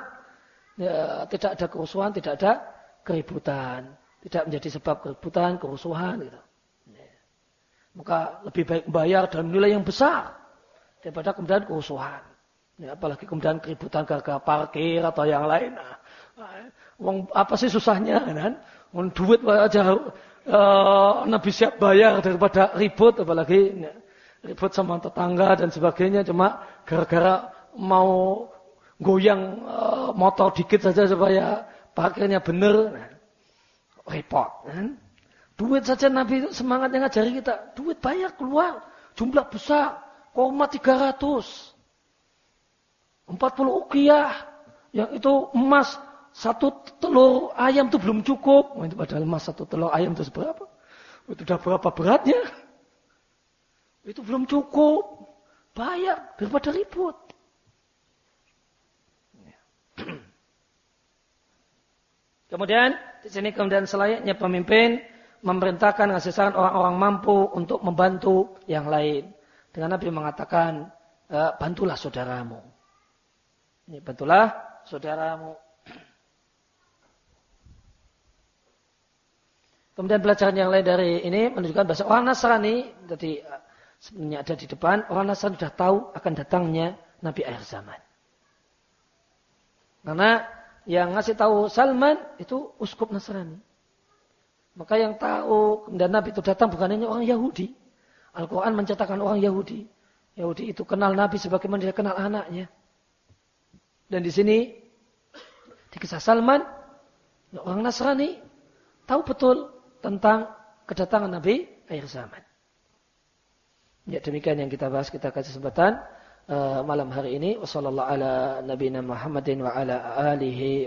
ya, tidak ada kerusuhan, tidak ada keributan, tidak menjadi sebab keributan, kerusuhan gitu. Ya. Maka lebih baik membayar dalam nilai yang besar daripada kemudian kerusuhan. Ya, apalagi kemudian keributan gara-gara parkir atau yang lain. Nah, Wong apa sih susahnya kan? Wong duit aja uh, Nabi siap bayar daripada ribut apalagi ya, ribut sama tetangga dan sebagainya cuma gara-gara mau goyang uh, motor dikit saja supaya parkirnya benar. Nah, repot kan? Duit saja Nabi semangat yang ngajari kita. Duit bayar keluar. Jumlah besar. Koma 300. 40 ukiyah. Yang itu emas satu telur ayam itu belum cukup. Oh, itu padahal emas satu telur ayam itu seberapa? Itu udah berapa beratnya? Itu belum cukup. Bayar daripada ribut. Kemudian di sini kemudian selayaknya pemimpin memerintahkan kasih orang-orang mampu untuk membantu yang lain. Dengan Nabi mengatakan, e, bantulah saudaramu. Ini bantulah saudaramu. Kemudian pelajaran yang lain dari ini menunjukkan bahasa orang Nasrani tadi eh, sebenarnya ada di depan orang Nasrani sudah tahu akan datangnya Nabi akhir zaman. Karena yang ngasih tahu Salman itu uskup Nasrani. Maka yang tahu dan Nabi itu datang bukan hanya orang Yahudi. Al-Quran menceritakan orang Yahudi. Yahudi itu kenal Nabi sebagaimana dia kenal anaknya. Dan di sini di kisah Salman orang Nasrani tahu betul tentang kedatangan Nabi akhir zaman. Ya demikian yang kita bahas kita kasih kesempatan uh, malam hari ini wasallallahu ala nabiyina Muhammadin wa ala alihi